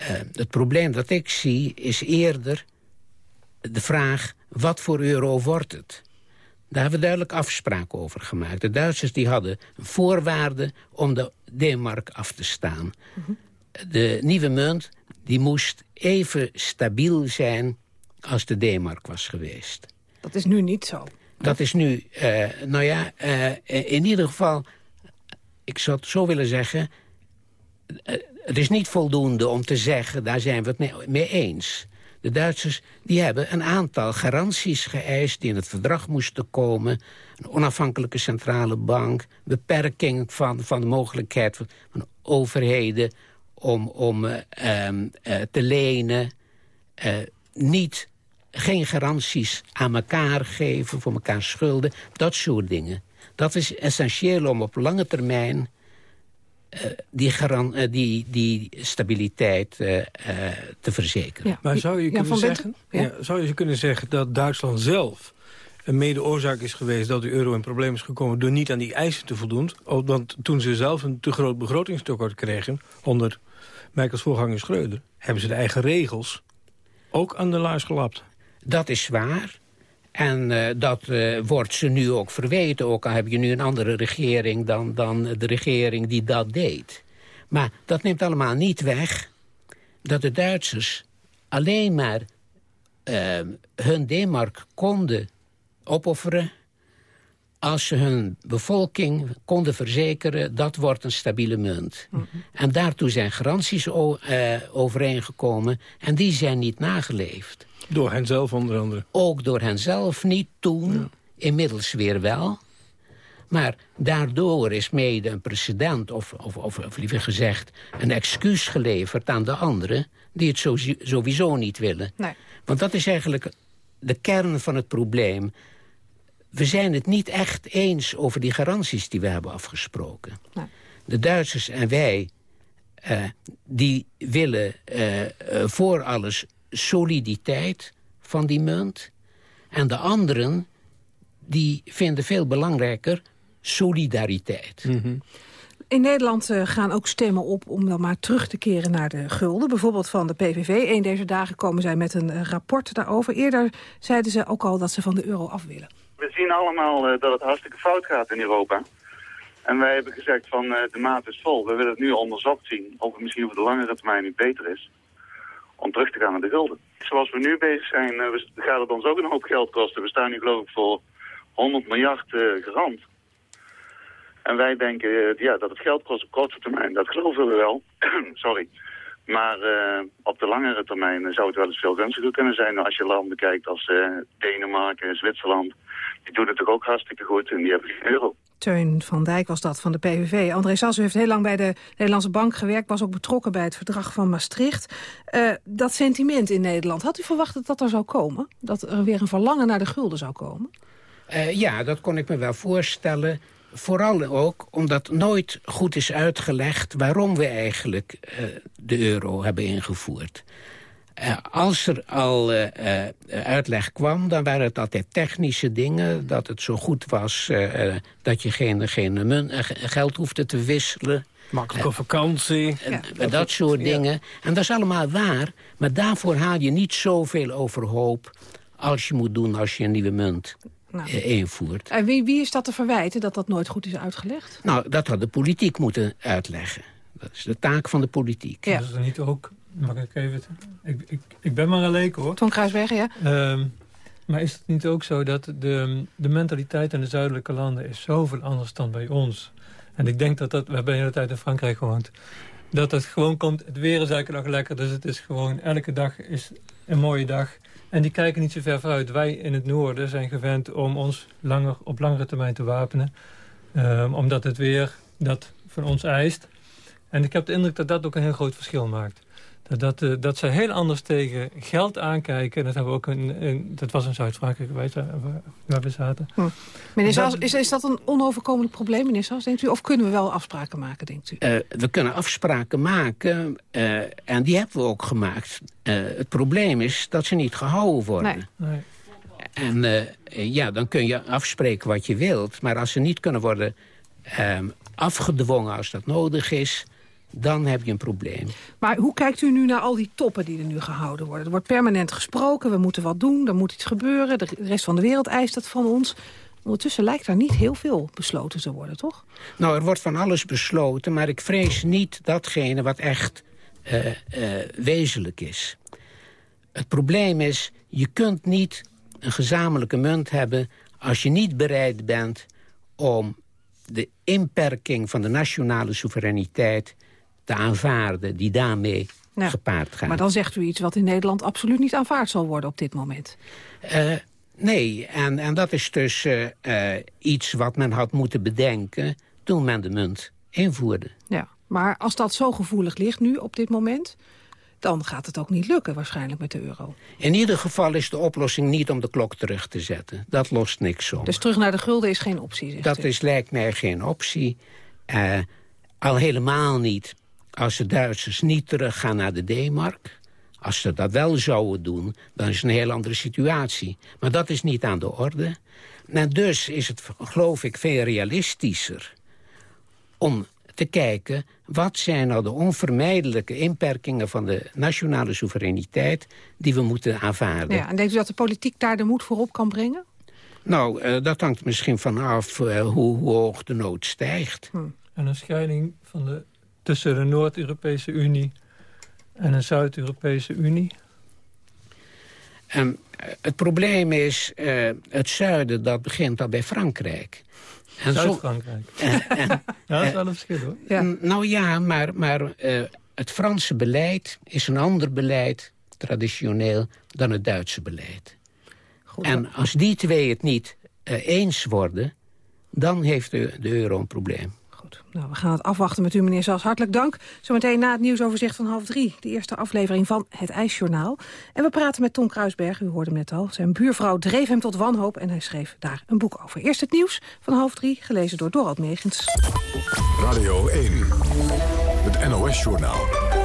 S15: Uh, het probleem dat ik zie is eerder de vraag... wat voor euro wordt het? Daar hebben we duidelijk afspraken over gemaakt. De Duitsers die hadden voorwaarden om de D-mark af te staan. De nieuwe munt die moest even stabiel zijn als de D-mark was geweest.
S12: Dat is nu niet zo.
S15: Dat is nu, uh, nou ja, uh, in ieder geval... ik zou het zo willen zeggen... Uh, het is niet voldoende om te zeggen, daar zijn we het mee eens. De Duitsers die hebben een aantal garanties geëist... die in het verdrag moesten komen. Een onafhankelijke centrale bank. Beperking van, van de mogelijkheid van, van overheden... om, om uh, uh, te lenen. Uh, niet, geen garanties aan elkaar geven voor elkaar schulden. Dat soort dingen. Dat is essentieel om op lange termijn uh, die, garan, uh, die, die stabiliteit uh, te verzekeren.
S16: Ja. Maar zou je,
S12: ja,
S16: kunnen zeggen, ja? zou je kunnen zeggen dat Duitsland zelf een mede-oorzaak is geweest dat de euro in problemen is gekomen... door niet aan die eisen te voldoen? Want toen ze zelf een te groot begrotingstekort kregen... onder Merkels voorganger Schreuder... hebben ze de eigen regels ook aan de laars gelapt.
S15: Dat is waar. En uh, dat uh, wordt ze nu ook verweten. Ook al heb je nu een andere regering dan, dan de regering die dat deed. Maar dat neemt allemaal niet weg dat de Duitsers alleen maar uh, hun D-mark konden opofferen... als ze hun bevolking konden verzekeren... dat wordt een stabiele munt. Mm -hmm. En daartoe zijn garanties overeengekomen... en die zijn niet nageleefd.
S16: Door henzelf onder andere?
S15: Ook door henzelf, niet toen, ja. inmiddels weer wel. Maar daardoor is mede een precedent, of, of, of, of, liever gezegd... een excuus geleverd aan de anderen... die het sowieso niet willen.
S12: Nee.
S15: Want dat is eigenlijk de kern van het probleem. We zijn het niet echt eens over die garanties die we hebben afgesproken.
S12: Nee.
S15: De Duitsers en wij, uh, die willen uh, uh, voor alles soliditeit van die munt. En de anderen, die vinden veel belangrijker solidariteit.
S16: Mm -hmm.
S12: In Nederland uh, gaan ook stemmen op om dan maar terug te keren naar de gulden. Bijvoorbeeld van de PVV. Een deze dagen komen zij met een rapport daarover. Eerder zeiden ze ook al dat ze van de euro af willen.
S19: We zien allemaal uh, dat het hartstikke fout gaat in Europa. En wij hebben gezegd van de maat is vol. We willen het nu onderzocht zien of het misschien op de langere termijn niet beter is om terug te gaan naar de gulden. Zoals we nu bezig zijn, uh, gaat het ons ook een hoop geld kosten. We staan nu geloof ik voor 100 miljard garant. En wij denken ja, dat het geld kost op korte termijn. Dat geloven we wel. Sorry. Maar op de langere termijn zou het wel eens veel gunstiger kunnen zijn. Als je landen kijkt als Denemarken, Zwitserland. Die doen het toch ook hartstikke goed en die hebben geen euro.
S12: Teun van Dijk was dat van de PVV. André Sassen heeft heel lang bij de Nederlandse Bank gewerkt... was ook betrokken bij het verdrag van Maastricht. Uh, dat sentiment in Nederland, had u verwacht dat dat er zou komen? Dat er weer een verlangen naar de gulden zou komen?
S15: Uh, ja, dat kon ik me wel voorstellen. Vooral ook omdat nooit goed is uitgelegd... waarom we eigenlijk uh, de euro hebben ingevoerd. Uh, als er al uh, uh, uitleg kwam, dan waren het altijd technische dingen. Dat het zo goed was dat je geen, geen mun, geld hoefde te wisselen.
S16: Makkelijke vakantie.
S15: Ja. Dat, dat soort ja. dingen. En dat is allemaal waar. Maar daarvoor haal je niet zoveel overhoop als je moet doen als je een nieuwe munt nou. invoert.
S12: En wie, wie is dat te verwijten dat dat nooit goed is uitgelegd?
S15: Nou, dat had de politiek moeten uitleggen. Dat is de taak van de politiek.
S14: Ja. Is er niet ook Mag ik even... Ik, ik, ik ben maar een leek, hoor.
S12: Van Kruisweg, ja.
S14: Um, maar is het niet ook zo dat de, de mentaliteit in de zuidelijke landen... is zoveel anders dan bij ons? En ik denk dat dat... We hebben de hele tijd in Frankrijk gewoond. Dat het gewoon komt... Het weer is elke dag lekker. Dus het is gewoon... Elke dag is een mooie dag. En die kijken niet zo ver vooruit. Wij in het noorden zijn gewend om ons langer, op langere termijn te wapenen. Um, omdat het weer dat van ons eist. En ik heb de indruk dat dat ook een heel groot verschil maakt. Dat, dat, uh, dat ze heel anders tegen geld aankijken. En dat, hebben we ook een, dat was in Zuid-Frankrijk waar we zaten. Hm.
S12: Meneer is, is dat een onoverkomelijk probleem, meneer Sas, denkt u? Of kunnen we wel afspraken maken, denkt u?
S15: Uh, we kunnen afspraken maken. Uh, en die hebben we ook gemaakt. het probleem is dat ze niet gehouden worden.
S14: Nee. nee.
S15: En ja, dan kun je afspreken wat je wilt. Maar als ze niet kunnen worden ehm, afgedwongen als dat nodig is dan heb je een probleem.
S12: Maar hoe kijkt u nu naar al die toppen die er nu gehouden worden? Er wordt permanent gesproken, we moeten wat doen, er moet iets gebeuren. De rest van de wereld eist dat van ons. Ondertussen lijkt daar niet heel veel besloten te worden, toch?
S15: Nou, er wordt van alles besloten, maar ik vrees niet datgene wat echt uh, uh, wezenlijk is. Het probleem is, je kunt niet een gezamenlijke munt hebben... als je niet bereid bent om de inperking van de nationale soevereiniteit te aanvaarden die daarmee gepaard gaat.
S12: Maar dan zegt u iets wat in Nederland absoluut niet aanvaard zal worden op dit moment.
S15: Uh, nee, en, en dat is dus uh, uh, iets wat men had moeten bedenken toen men de munt invoerde.
S12: Ja, maar als dat zo gevoelig ligt nu op dit moment dan gaat het ook niet lukken waarschijnlijk met de euro.
S15: In ieder geval is de oplossing niet om de klok terug te zetten. Dat lost niks op.
S12: Dus terug naar de gulden is geen optie,
S15: Dat is, lijkt mij geen optie. Uh, al helemaal niet als de Duitsers niet teruggaan naar de D-mark... als ze dat wel zouden doen, dan is het een heel andere situatie. Maar dat is niet aan de orde. En dus is het, geloof ik, veel realistischer... om te kijken, wat zijn nou de onvermijdelijke inperkingen... van de nationale soevereiniteit die we moeten aanvaarden.
S12: Ja, en denkt u dat de politiek daar de moed voor op kan brengen?
S15: Nou, uh, dat hangt misschien vanaf uh, hoe, hoe, hoog de nood stijgt.
S14: Hm. En een scheiding van de tussen de Noord-Europese Unie en een Zuid-Europese Unie?
S15: Um, het probleem is, uh, het zuiden dat begint al bij Frankrijk.
S14: Zuid-Frankrijk. ja, dat is wel een verschil hoor.
S15: Ja. Nou ja, maar, maar uh, het Franse beleid is een ander beleid, traditioneel, dan het Duitse beleid. Goed, en als die twee het niet uh, eens worden, dan heeft de, de euro een probleem.
S12: Nou, we gaan het afwachten met u, meneer Sas. Hartelijk dank. Zometeen na het nieuwsoverzicht van half drie. De eerste aflevering van het IJsjournaal. En we praten met Tom Kruisberg, u hoorde hem net al. Zijn buurvrouw dreef hem tot wanhoop en hij schreef daar een boek over. Eerst het nieuws van half drie, gelezen door Dorald Megens.
S9: Radio 1, het NOS-journaal.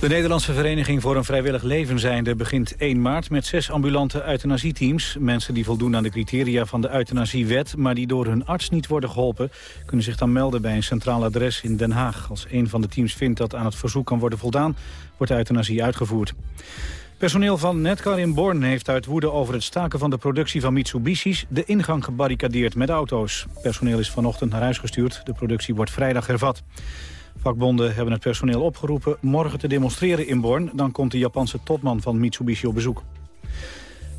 S2: De Nederlandse Vereniging voor een Vrijwillig Leven zijnde begint 1 maart met zes ambulante euthanasieteams. Mensen die voldoen aan de criteria van de euthanasiewet, maar die door hun arts niet worden geholpen, kunnen zich dan melden bij een centraal adres in Den Haag. Als een van de teams vindt dat aan het verzoek kan worden voldaan, wordt de euthanasie uitgevoerd. Personeel van Netcar in Born heeft uit woede over het staken van de productie van Mitsubishi's de ingang gebarricadeerd met auto's. Personeel is vanochtend naar huis gestuurd. De productie wordt vrijdag hervat. Vakbonden hebben het personeel opgeroepen morgen te demonstreren in Born. Dan komt de Japanse topman van Mitsubishi op bezoek.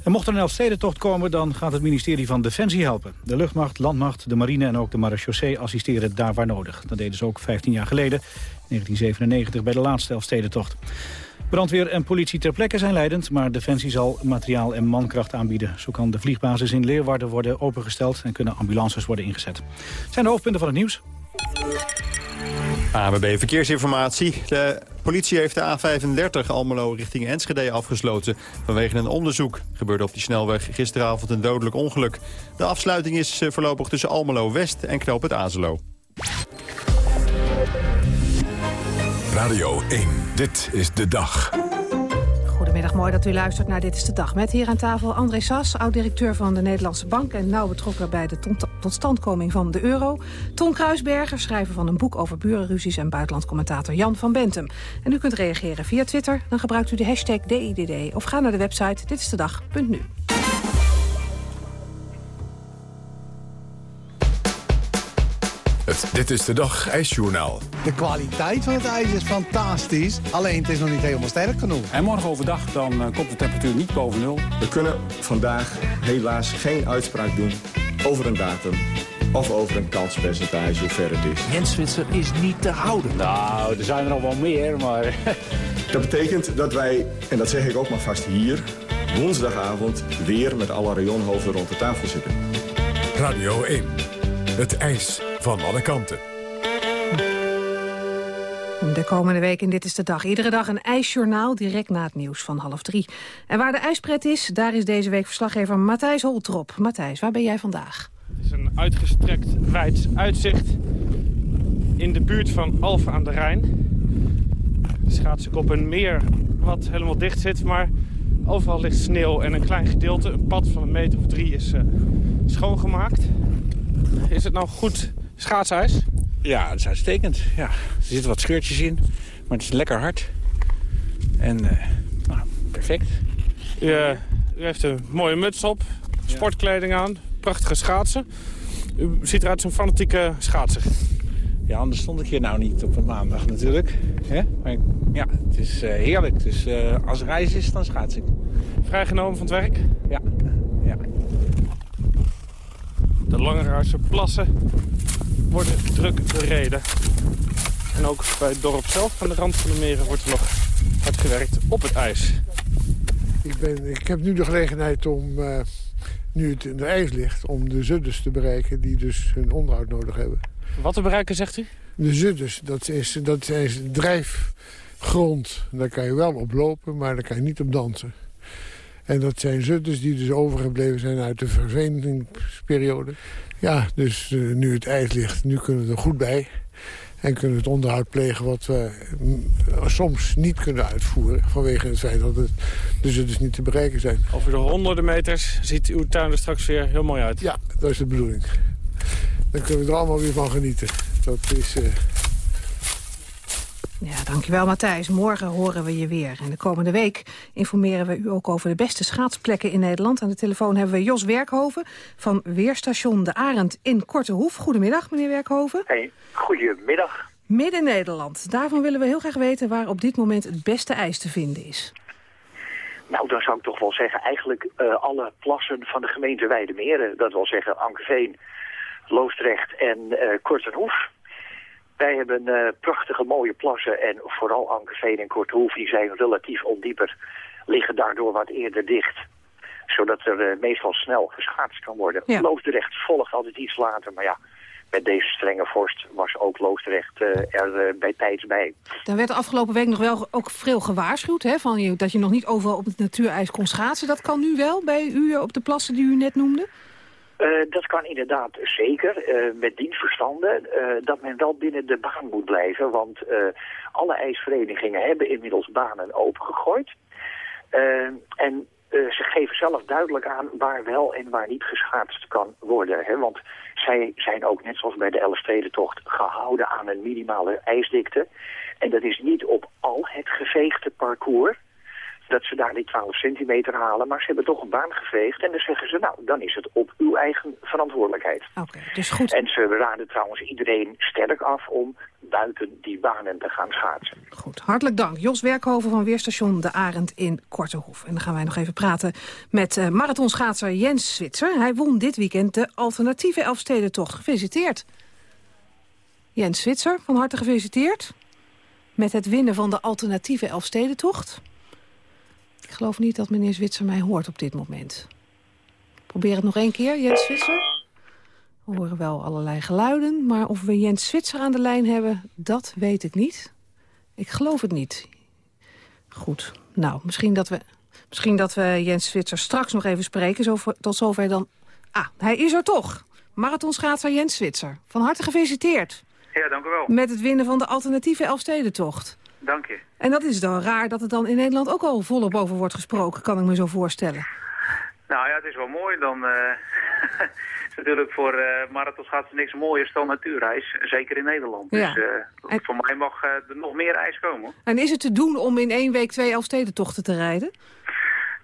S2: En mocht er een Elfstedentocht komen, dan gaat het ministerie van Defensie helpen. De luchtmacht, landmacht, de marine en ook de marechaussee assisteren daar waar nodig. Dat deden ze ook 15 jaar geleden, 1997, bij de laatste Elfstedentocht. Brandweer en politie ter plekke zijn leidend, maar Defensie zal materiaal en mankracht aanbieden. Zo kan de vliegbasis in Leeuwarden worden opengesteld en kunnen ambulances worden ingezet. zijn de hoofdpunten van het nieuws.
S20: AMB Verkeersinformatie. De politie heeft de A35 Almelo richting Enschede afgesloten vanwege een onderzoek. Gebeurde op die snelweg gisteravond een dodelijk ongeluk. De afsluiting is eh, voorlopig tussen Almelo West en Knoop het Azelo.
S9: Radio 1, dit is de dag.
S12: Goedemiddag, mooi dat u luistert naar Dit is de Dag. Met hier aan tafel André Sas, oud-directeur van de Nederlandse Bank... en nauw betrokken bij de totstandkoming van de euro. Ton Kruisberger, schrijver van een boek over burenruzies... en buitenlandcommentator Jan van Bentem. En u kunt reageren via Twitter, dan gebruikt u de hashtag DIDD... of ga naar de website ditistedag.nu.
S9: Dit is de Dag ijsjournaal.
S21: De kwaliteit van het ijs is fantastisch. Alleen het is nog niet helemaal sterk genoeg.
S22: En morgen overdag dan uh, komt de temperatuur niet boven nul.
S17: We kunnen vandaag helaas geen uitspraak doen over een datum of over een kanspercentage, hoe ver het is.
S22: Jens Switzer is niet te houden.
S23: Nou, er zijn er al wel meer, maar...
S17: dat betekent dat wij, en dat zeg ik ook maar vast hier... woensdagavond weer met alle rayonhoofden rond de tafel zitten.
S9: Radio 1. Het ijs van alle kanten.
S12: De komende week in Dit is de Dag. Iedere dag een ijsjournaal, direct na het nieuws van half drie. En waar de ijspret is, daar is deze week verslaggever Matthijs Holtrop. Matthijs, waar ben jij vandaag?
S24: Het is een uitgestrekt wijd uitzicht in de buurt van Alphen aan de Rijn. Schaats ik op een meer wat helemaal dicht zit, maar overal ligt sneeuw en een klein gedeelte, een pad van een meter of drie, is uh, schoongemaakt. Is het nou goed schaatsijs?
S22: Ja, dat is uitstekend. Ja. Er zitten wat scheurtjes in, maar het is lekker hard. En uh, nou, perfect.
S24: U, uh, u, heeft een mooie muts op, sportkleding aan, prachtige schaatsen. U ziet eruit als een fanatieke schaatser.
S22: Ja, anders stond ik hier nou niet op een maandag natuurlijk. Hè? Maar ja, het is uh, heerlijk. Dus als reis is, dan schaats ik.
S24: Vrijgenomen van het werk?
S22: Ja. ja.
S24: De Langeruise plassen worden druk bereden. En ook bij het dorp zelf, aan de rand van de meren, wordt er nog hard gewerkt op het ijs.
S25: Ik, ben, ik heb nu de gelegenheid om, uh, nu het in de ijs ligt, om de zudders te bereiken die dus hun onderhoud nodig hebben.
S24: Wat te bereiken, zegt u?
S25: De zudders, dat is, dat is drijfgrond. Daar kan je wel op lopen, maar daar kan je niet op dansen. En dat zijn zutters die dus overgebleven zijn uit de verveningsperiode. Ja, dus uh, nu het ijs ligt, nu kunnen we er goed bij. En kunnen we het onderhoud plegen wat we uh, soms niet kunnen uitvoeren... vanwege het feit dat het de zutters niet te bereiken zijn.
S24: Over de honderden meters ziet uw tuin er straks weer heel mooi uit.
S25: Ja, dat is de bedoeling. Dan kunnen we er allemaal weer van genieten. Dat is... Uh,
S12: ja, dankjewel Matthijs. Morgen horen we je weer. En de komende week informeren we u ook over de beste schaatsplekken in Nederland. Aan de telefoon hebben we Jos Werkhoven van Weerstation De Arend in Kortehoef. Goedemiddag, meneer Werkhoven.
S26: Hey, goedemiddag.
S12: Midden Nederland. Daarvan willen we heel graag weten waar op dit moment het beste ijs te vinden is.
S26: Nou, dan zou ik toch wel zeggen eigenlijk uh, alle plassen van de gemeente Weidemeren. Dat wil zeggen Ankeveen, Loosdrecht en uh, Kortenhoef. Wij hebben uh, prachtige mooie plassen en vooral Ankerveen en Korthoef, die zijn relatief ondieper, liggen daardoor wat eerder dicht. Zodat er uh, meestal snel geschaatst kan worden. Ja. Loosdrecht volgt altijd iets later, maar ja, met deze strenge vorst was ook Loosdrecht uh, er bij tijds bij.
S12: Dan werd de afgelopen week nog wel ook veel gewaarschuwd, hè, van je, dat je nog niet overal op het natuurijs kon schaatsen. Dat kan nu wel bij u op de plassen die u net noemde?
S26: Uh, dat kan inderdaad zeker, uh, met dienstverstanden, uh, dat men wel binnen de baan moet blijven. Want alle ijsverenigingen hebben inmiddels banen opengegooid. en ze geven zelf duidelijk aan waar wel en waar niet geschaatst kan worden. Hè? Want zij zijn ook, net zoals bij de Elfstedentocht, gehouden aan een minimale ijsdikte. En dat is niet op al het geveegde parcours dat ze daar die 12 centimeter halen. Maar ze hebben toch een baan geveegd. En dan zeggen ze, nou, dan is het op uw eigen verantwoordelijkheid.
S12: Oké, dus goed.
S26: En ze raden trouwens iedereen sterk af om buiten die banen te gaan schaatsen.
S12: Goed, hartelijk dank. Jos Werkhoven van Weerstation De Arend in Kortehoef. En dan gaan wij nog even praten met uh, marathonschaatser Jens Zwitser. Hij won dit weekend de alternatieve Elfstedentocht. Gefeliciteerd. Jens Zwitser, van harte gefeliciteerd. Met het winnen van de alternatieve Elfstedentocht. Ik geloof niet dat meneer Zwitser mij hoort op dit moment. Probeer het nog één keer, Jens Zwitser. We horen wel allerlei geluiden, maar of we Jens Zwitser aan de lijn hebben, dat weet ik niet. Ik geloof het niet. Goed, nou, misschien dat we, misschien dat we Jens Zwitser straks nog even spreken. Zo, tot zover dan... Ah, hij is er toch. Marathonschaatser Jens Zwitser. Van harte gefeliciteerd.
S26: Ja, dank u wel.
S12: Met het winnen van de alternatieve Elfstedentocht.
S26: Dank je.
S12: En dat is dan raar dat het dan in Nederland ook al volop over wordt gesproken, kan ik me zo voorstellen.
S26: Nou ja, het is wel mooi. Dan is natuurlijk voor uh, marathonschaatsen niks mooier dan natuurreis. Zeker in Nederland. Ja. Dus uh, en... voor mij mag er nog meer ijs komen.
S12: En is het te doen om in één week twee Elfstedentochten te rijden?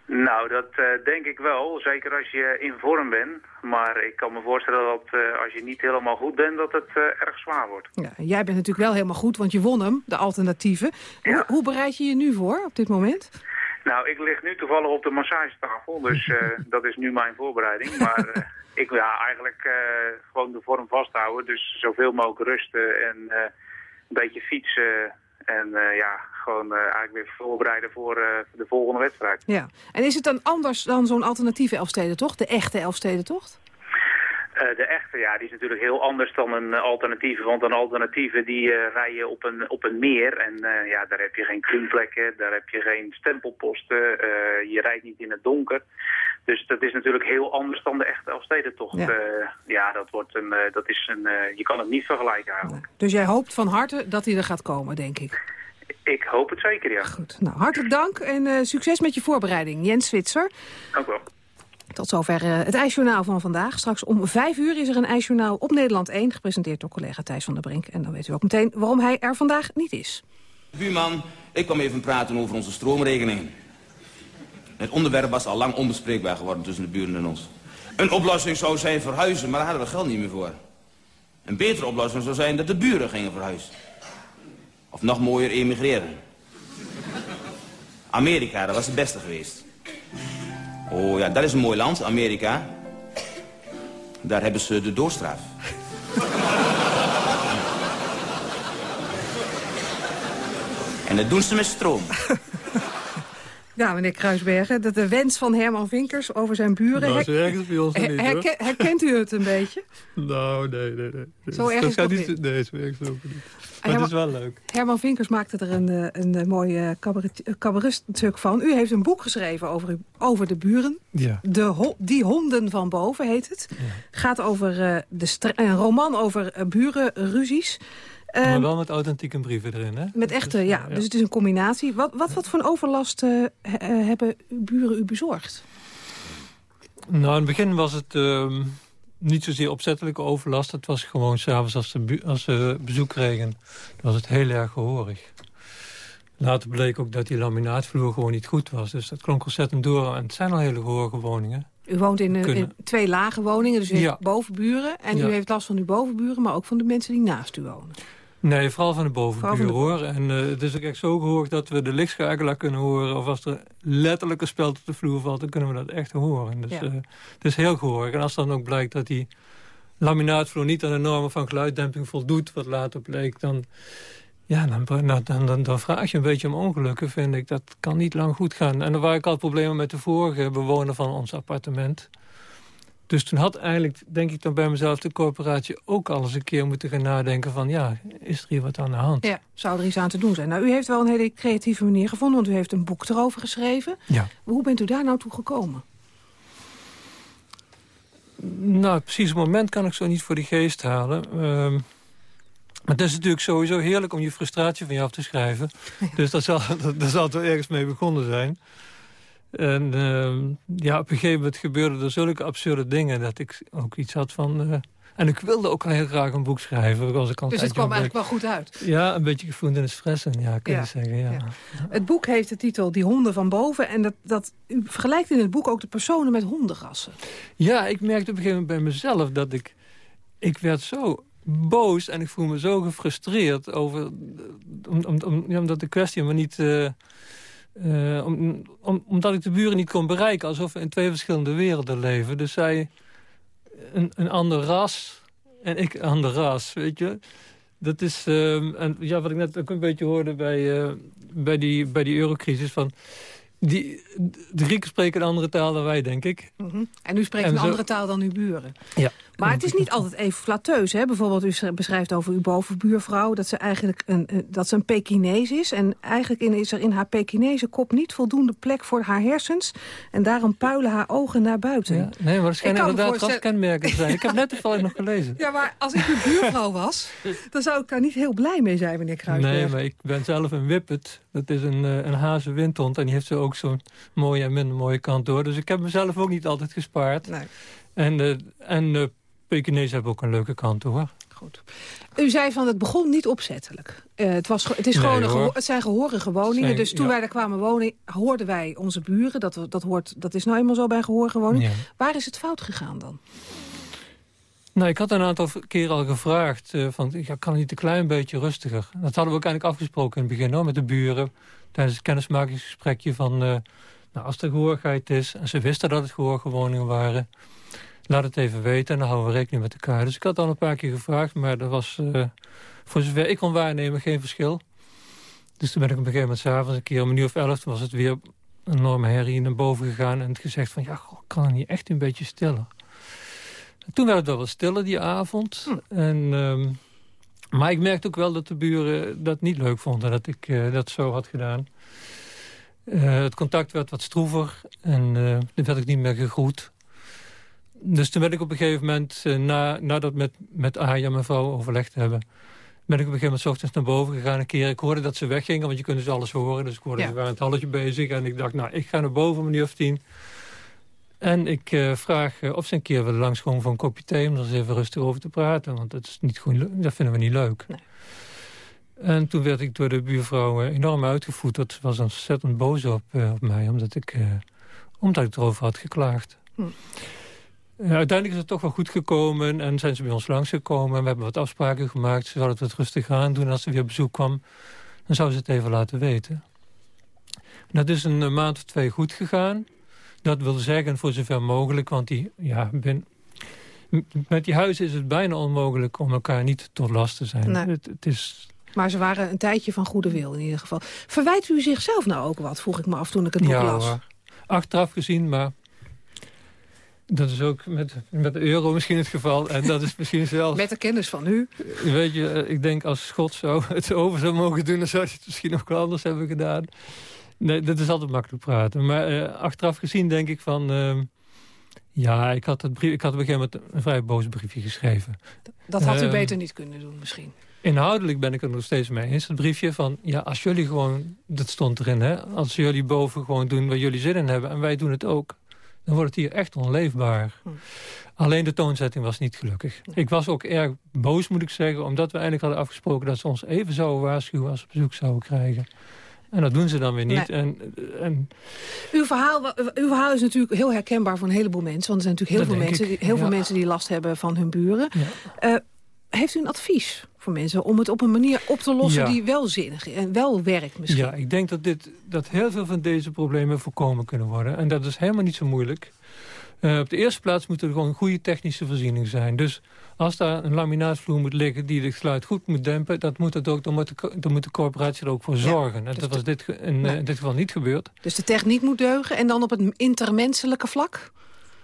S26: Nou, dat uh, denk ik wel. Zeker als je in vorm bent. Maar ik kan me voorstellen dat uh, als je niet helemaal goed bent, dat het uh, erg zwaar wordt.
S12: Ja, jij bent natuurlijk wel helemaal goed, want je won hem, de alternatieven. Ja. Hoe, hoe, bereid je je nu voor op dit moment?
S26: Nou, ik lig nu toevallig op de massagetafel, dus dat is nu mijn voorbereiding. Maar ik wil ja, eigenlijk gewoon de vorm vasthouden. Dus zoveel mogelijk rusten en een beetje fietsen en uh, ja, gewoon uh, eigenlijk weer voorbereiden voor uh, de volgende wedstrijd.
S12: Ja. En is het dan anders dan zo'n alternatieve Elfstedentocht? De echte Elfstedentocht?
S27: Uh, de echte, ja, die is natuurlijk heel anders dan een uh, alternatieve. Want een alternatieve die uh, rij je op een, op een meer. En ja, daar heb je geen kruimplekken, daar heb je geen stempelposten. je rijdt niet in het donker. Dus dat is natuurlijk heel anders dan de echte Elfstedentocht. Ja, ja dat, wordt een, dat is een, je kan het niet vergelijken eigenlijk.
S12: Dus jij hoopt van harte dat hij er gaat komen, denk ik?
S27: Ik hoop het zeker, ja.
S12: Goed, nou hartelijk dank en succes met je voorbereiding. Jens Zwitser.
S27: Dank u wel.
S12: Tot zover uh, het IJsjournaal van vandaag. Straks om vijf uur is er een IJsjournaal op Nederland 1... gepresenteerd door collega Thijs van der Brink. En dan weet u ook meteen waarom hij er vandaag niet is.
S28: Buurman, ik kwam even praten over onze stroomregeling. Het onderwerp was al lang onbespreekbaar geworden tussen de buren en ons. Een oplossing zou zijn verhuizen, maar daar hadden we geld niet meer voor. Een betere oplossing zou zijn dat de buren gingen verhuizen. Of nog mooier emigreren. Amerika, dat was het beste geweest. Oh ja, dat is een mooi land, Amerika. Daar hebben ze de doorstraf. en dat doen ze met stroom.
S12: Ja, meneer Kruisbergen, dat de wens van Herman Vinkers over zijn buren...
S14: Nou, zo erg is bij ons niet,
S12: herken, Herkent u het een beetje?
S14: Nou, nee, nee, nee.
S12: Zo erg is het
S14: niet? Nee, zo erg is het ook niet. Maar het is wel leuk.
S12: Herman Vinkers maakte er een, een, eh, een mooi cabaretstuk van. U heeft een boek geschreven over, u, over de buren.
S14: Ja.
S12: De die honden van boven heet het. Ja. Gaat over uh, de een roman over uh, burenruzies.
S14: Maar ehm, wel met authentieke brieven erin, hè?
S12: Met echte, ja. Dus het is een combinatie. Wat, wat, wat voor een overlast hebben uw buren u bezorgd?
S14: Nou, in het begin was het uh, niet zozeer opzettelijke overlast. Het was gewoon s'avonds als, ze als ze bezoek kregen. Dan was het heel erg gehoorig. Later bleek ook dat die laminaatvloer gewoon niet goed was. Dus dat klonk ontzettend door. En het zijn al hele gehorige woningen.
S12: U woont in, in, twee lage woningen, dus u heeft bovenburen. En u heeft last van uw bovenburen, maar ook van de mensen die naast u wonen.
S14: Nee, vooral van de bovenbuur hoor. En uh, het is ook echt zo gehoord dat we de lichtschakelaar kunnen horen. Of als er letterlijk een speld op de vloer valt, dan kunnen we dat echt horen. Dus ja. uh, het is heel gehoord. En als dan ook blijkt dat die laminaatvloer niet aan de normen van geluiddemping voldoet, wat later bleek, dan, ja, dan, dan, dan, dan, vraag je een beetje om ongelukken, vind ik. Dat kan niet lang goed gaan. En er waren ook al problemen met de vorige bewoner van ons appartement. Dus toen had eigenlijk, denk ik dan bij mezelf, de corporatie ook al eens een keer moeten gaan nadenken van, ja, is er hier wat aan de hand?
S12: Ja, zou er iets aan te doen zijn. Nou, u heeft wel een hele creatieve manier gevonden, want u heeft een boek erover geschreven.
S14: Ja.
S12: Hoe bent u daar nou toe gekomen?
S14: Nou, precies het moment kan ik zo niet voor de geest halen. Um, maar het is natuurlijk sowieso heerlijk om je frustratie van je af te schrijven. Dus dat zal, dat zal toch ergens mee begonnen zijn. En uh, ja, op een gegeven moment gebeurden er zulke absurde dingen... dat ik ook iets had van... Uh, en ik wilde ook heel graag een boek schrijven.
S12: Was ik dus het kwam eigenlijk wel goed uit?
S14: Ja, een beetje gevoeld in het fressen, ja, kun je zeggen. Ja. ja.
S12: Het boek heeft de titel Die honden van boven. En dat, dat, u vergelijkt in het boek ook de personen met hondenrassen.
S14: Ja, ik merkte op een gegeven moment bij mezelf dat ik... Ik werd zo boos en ik voel me zo gefrustreerd over... Om, om, om, omdat de kwestie maar niet... Uh, uh, om, om, omdat ik de buren niet kon bereiken. Alsof we in twee verschillende werelden leven. Dus zij een, een ander ras en ik een ander ras, weet je. Dat is, uh, en ja, wat ik net ook een beetje hoorde bij, uh, bij, die, bij die eurocrisis. Van, die, de Grieken spreken een andere taal dan wij, denk ik.
S12: Mm -hmm. En u spreekt een andere taal dan uw buren.
S14: Ja.
S12: Maar het is niet altijd even flatteus. Hè? Bijvoorbeeld, u beschrijft over uw bovenbuurvrouw... dat ze eigenlijk een, dat ze een Pekinees is. En eigenlijk is er in haar Pekinese kop niet voldoende plek voor haar hersens. En daarom puilen haar ogen naar buiten. Ja,
S14: nee, maar dat schijnt inderdaad voorstellen... kenmerken te zijn. Ik heb net toevallig nog gelezen.
S12: Ja, maar als ik uw buurvrouw was... dan zou ik daar niet heel blij mee zijn, meneer Kruisberg.
S14: Nee, maar ik ben zelf een whippet. Dat is een, een hazenwindhond. En die heeft zo ook zo'n mooie en minder mooie kant door. Dus ik heb mezelf ook niet altijd gespaard.
S12: Nee.
S14: En, uh, en uh, Pekinees hebben ook een leuke kant hoor.
S12: Goed. U zei van het begon niet opzettelijk. Uh, het, was, het, is nee, gewoon een het zijn gehorige woningen. Zijn, dus toen ja. wij daar kwamen wonen, hoorden wij onze buren. Dat, dat, hoort, dat is nou eenmaal zo bij gehorige woningen. Ja. Waar is het fout gegaan dan?
S14: Nou, ik had een aantal keren al gevraagd. Uh, van, ja, kan het niet een klein beetje rustiger? Dat hadden we ook eigenlijk afgesproken in het begin hoor, met de buren. Tijdens het kennismakingsgesprekje van... Uh, nou, als er gehoorigheid is, en ze wisten dat het gehorige woningen waren laat het even weten en dan houden we rekening met elkaar. Dus ik had al een paar keer gevraagd, maar er was uh, voor zover ik kon waarnemen geen verschil. Dus toen ben ik op een gegeven moment s'avonds een keer om een uur of elf... was het weer een enorme herrie naar boven gegaan en het gezegd van... ja, goh, kan het niet echt een beetje stiller? Toen werd het wel wat stiller die avond. En, ehm, maar ik merkte ook wel dat de buren dat niet leuk vonden... dat ik eh, dat zo had gedaan. Eh, het contact werd wat stroever en uh, dan werd ik niet meer gegroet. Dus toen ben ik op een gegeven moment, na, nadat met, met Aja en mijn vrouw overlegd hebben... ben ik op een gegeven moment ochtends naar boven gegaan een keer. Ik hoorde dat ze weggingen, want je kunt dus alles horen. Dus ik hoorde, ja. ze waren het halletje bezig. En ik dacht, nou, ik ga naar boven om een uur of tien. En ik uh, vraag uh, of ze een keer willen langskomen voor een kopje thee... om er eens even rustig over te praten. Want dat, is niet goed, dat vinden we niet leuk. Nee. En toen werd ik door de buurvrouw uh, enorm uitgevoerd. Ze was ontzettend boos op, op mij, omdat ik, omdat ik erover had geklaagd. Hm. uiteindelijk is het toch wel goed gekomen en zijn ze bij ons langsgekomen. We hebben wat afspraken gemaakt. Ze zouden het wat rustig aan doen. Als ze weer op bezoek kwam, dan zou ze het even laten weten. Dat is een maand of twee goed gegaan. Dat wil zeggen voor zover mogelijk, want die, ja, ben, met die huizen is het bijna onmogelijk om elkaar niet tot last te zijn.
S12: Nee.
S14: Het, het, is...
S12: Maar ze waren een tijdje van goede wil in ieder geval. Verwijt u zichzelf nou ook wat, vroeg ik me af toen ik het
S14: ja,
S12: nog las?
S14: Hoor. Achteraf gezien, maar dat is ook met, met de euro misschien het geval. En dat is misschien zelfs...
S12: Met de kennis van u?
S14: Weet je, ik denk als God zo het over zou mogen doen... dan zou je het misschien ook wel anders hebben gedaan. Nee, dat is altijd makkelijk praten. Maar uh, achteraf gezien denk ik van... Uh, ja, ik had, het brief, ik had op een gegeven moment een vrij boos briefje geschreven.
S12: Dat had u uh, beter niet kunnen doen misschien.
S14: Inhoudelijk ben ik er nog steeds mee eens. Het briefje van, ja, als jullie gewoon... Dat stond erin, hè. Als jullie boven gewoon doen waar jullie zin in hebben... en wij doen het ook, dan wordt het hier echt onleefbaar. Hm. Alleen de toonzetting was niet gelukkig. Nee. Ik was ook erg boos, moet ik zeggen... omdat we eigenlijk hadden afgesproken... dat ze ons even zouden waarschuwen als we bezoek zouden krijgen. En dat doen ze dan weer niet. Nee. En, en...
S12: Uw, verhaal, uw verhaal is natuurlijk heel herkenbaar voor een heleboel mensen. Want er zijn natuurlijk heel, veel mensen, die, heel ja. veel mensen die last hebben van hun buren. Ja. Uh, heeft u een advies voor mensen om het op een manier op te lossen ja. die wel zinnig en wel werkt misschien?
S14: Ja, ik denk dat, dit, dat heel veel van deze problemen voorkomen kunnen worden. En dat is helemaal niet zo moeilijk. Uh, op de eerste plaats moet er gewoon een goede technische voorziening zijn. Dus als daar een laminaatvloer moet liggen die het geluid goed moet dempen... Dat moet het ook, dan, moet de, dan moet de corporatie er ook voor zorgen. Ja, en dus dat was dit, in, nee. in, dit geval niet gebeurd.
S12: Dus de techniek moet deugen en dan op het intermenselijke vlak?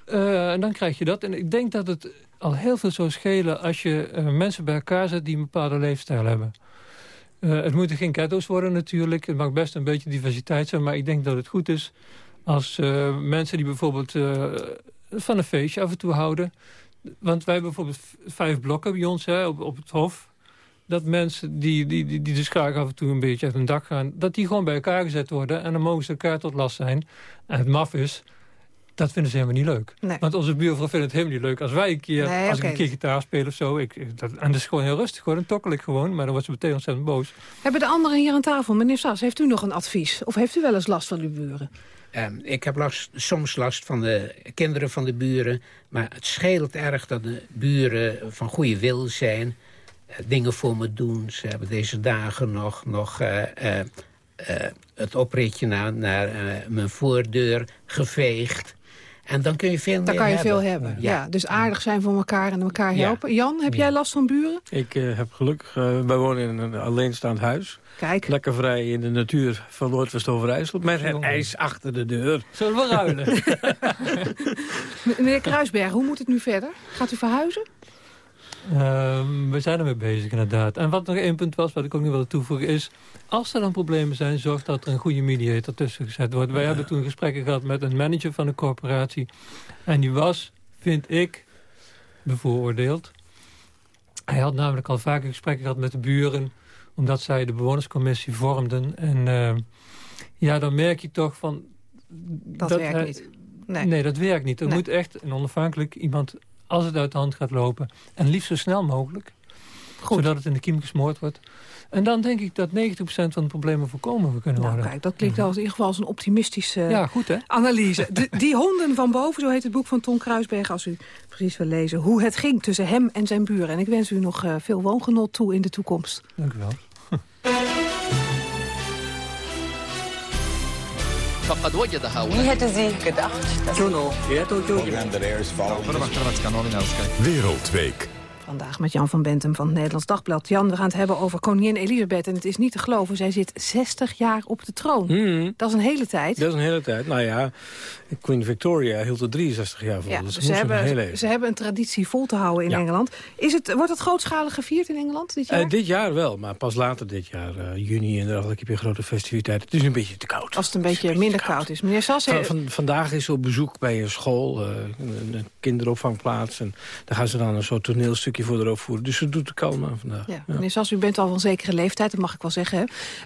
S14: Uh, en dan krijg je dat. En ik denk dat het al heel veel zou schelen... als je uh, mensen bij elkaar zet die een bepaalde leefstijl hebben. Uh, het moeten geen ghetto's worden natuurlijk. Het mag best een beetje diversiteit zijn. Maar ik denk dat het goed is als uh, mensen die bijvoorbeeld uh, van een feestje af en toe houden. Want wij hebben bijvoorbeeld vijf blokken bij ons hè, op, op het Hof. Dat mensen die, die, die, die dus graag af en toe een beetje uit hun dak gaan... dat die gewoon bij elkaar gezet worden. En dan mogen ze elkaar tot last zijn. En het maf is, dat vinden ze helemaal niet leuk.
S12: Nee.
S14: Want onze buurvrouw vindt het helemaal niet leuk als wij een keer... Nee, als okay. ik een keer gitaar speel of zo. Ik, dat, en dat is gewoon heel rustig, gewoon, dan tokkel ik gewoon. Maar dan wordt ze meteen ontzettend boos.
S12: Hebben de anderen hier aan tafel, meneer Saas, heeft u nog een advies? Of heeft u wel eens last van uw buren?
S15: Um, ik heb last, soms last van de kinderen van de buren. Maar het scheelt erg dat de buren van goede wil zijn. Uh, dingen voor me doen. Ze hebben deze dagen nog, nog uh, uh, het opritje naar, naar mijn voordeur geveegd. En dan kun je veel
S12: Dan kan je
S15: hebben.
S12: veel hebben, ja. ja. Dus aardig zijn voor elkaar en elkaar helpen. Ja. Jan, heb jij last van buren?
S16: Ik heb gelukkig, wij wonen in een alleenstaand huis.
S12: Kijk.
S16: Lekker vrij in de natuur van Noordwest Overijssel. Met het ijs achter de deur.
S14: Zullen we ruilen?
S12: Meneer Kruisberg, hoe moet het nu verder? Gaat u verhuizen?
S14: Uh, we zijn ermee bezig inderdaad. En wat nog één punt was, wat ik ook nog wilde toevoegen is... als er dan problemen zijn, zorg dat er een goede mediator tussen gezet wordt. Wij ja. hebben toen gesprekken gehad met een manager van de corporatie. En die was, vind ik, bevooroordeeld. Hij had namelijk al vaker gesprekken gehad met de buren omdat zij de bewonerscommissie vormden. En uh, ja, dan merk je toch van...
S12: Dat, dat werkt niet. Nee.
S14: nee. dat werkt niet. Er nee. moet echt een onafhankelijk iemand, als het uit de hand gaat lopen... en liefst zo snel mogelijk, Goed. zodat het in de kiem gesmoord wordt... En dan denk ik dat 90% van de problemen voorkomen kunnen
S12: nou,
S14: worden.
S12: Kijk, dat klinkt als in ieder geval als een optimistische
S14: ja, goed, hè?
S12: analyse. De, die honden van boven, zo heet het boek van Ton Kruisberg... als u precies wil lezen hoe het ging tussen hem en zijn buren. En ik wens u nog uh, veel woongenot toe in de toekomst.
S14: Dank u wel.
S29: فقد وجدها gedacht.
S30: Wereldweek.
S12: Vandaag met Jan van Bentum van het Nederlands Dagblad. Jan, we gaan het hebben over koningin Elisabeth. En het is niet te geloven, zij zit 60 jaar op de troon.
S16: Hmm.
S12: Dat is een hele tijd.
S16: Dat is een hele tijd. Nou ja, Queen Victoria hield er 63 jaar vol.
S12: Ja,
S16: dus
S12: ze, hebben, ze hebben een traditie vol te houden in
S16: Ja.
S12: Engeland. Is het, wordt het grootschalig gevierd in Engeland dit jaar?
S16: Eh, dit jaar wel, maar pas later dit jaar, eh, juni en dergelijke, heb je grote festiviteiten. Het is een beetje te koud.
S12: Als het een beetje, minder koud is. Meneer Sas,
S16: Van, van- vandaag is ze op bezoek bij een school, eh, een, een kinderopvangplaats. En daar gaan ze dan een soort toneelstukje voor erop voeren. Dus ze doet het kalm aan vandaag.
S12: ja, meneer Sas, u bent al van zekere leeftijd, dat mag ik wel zeggen. Hè?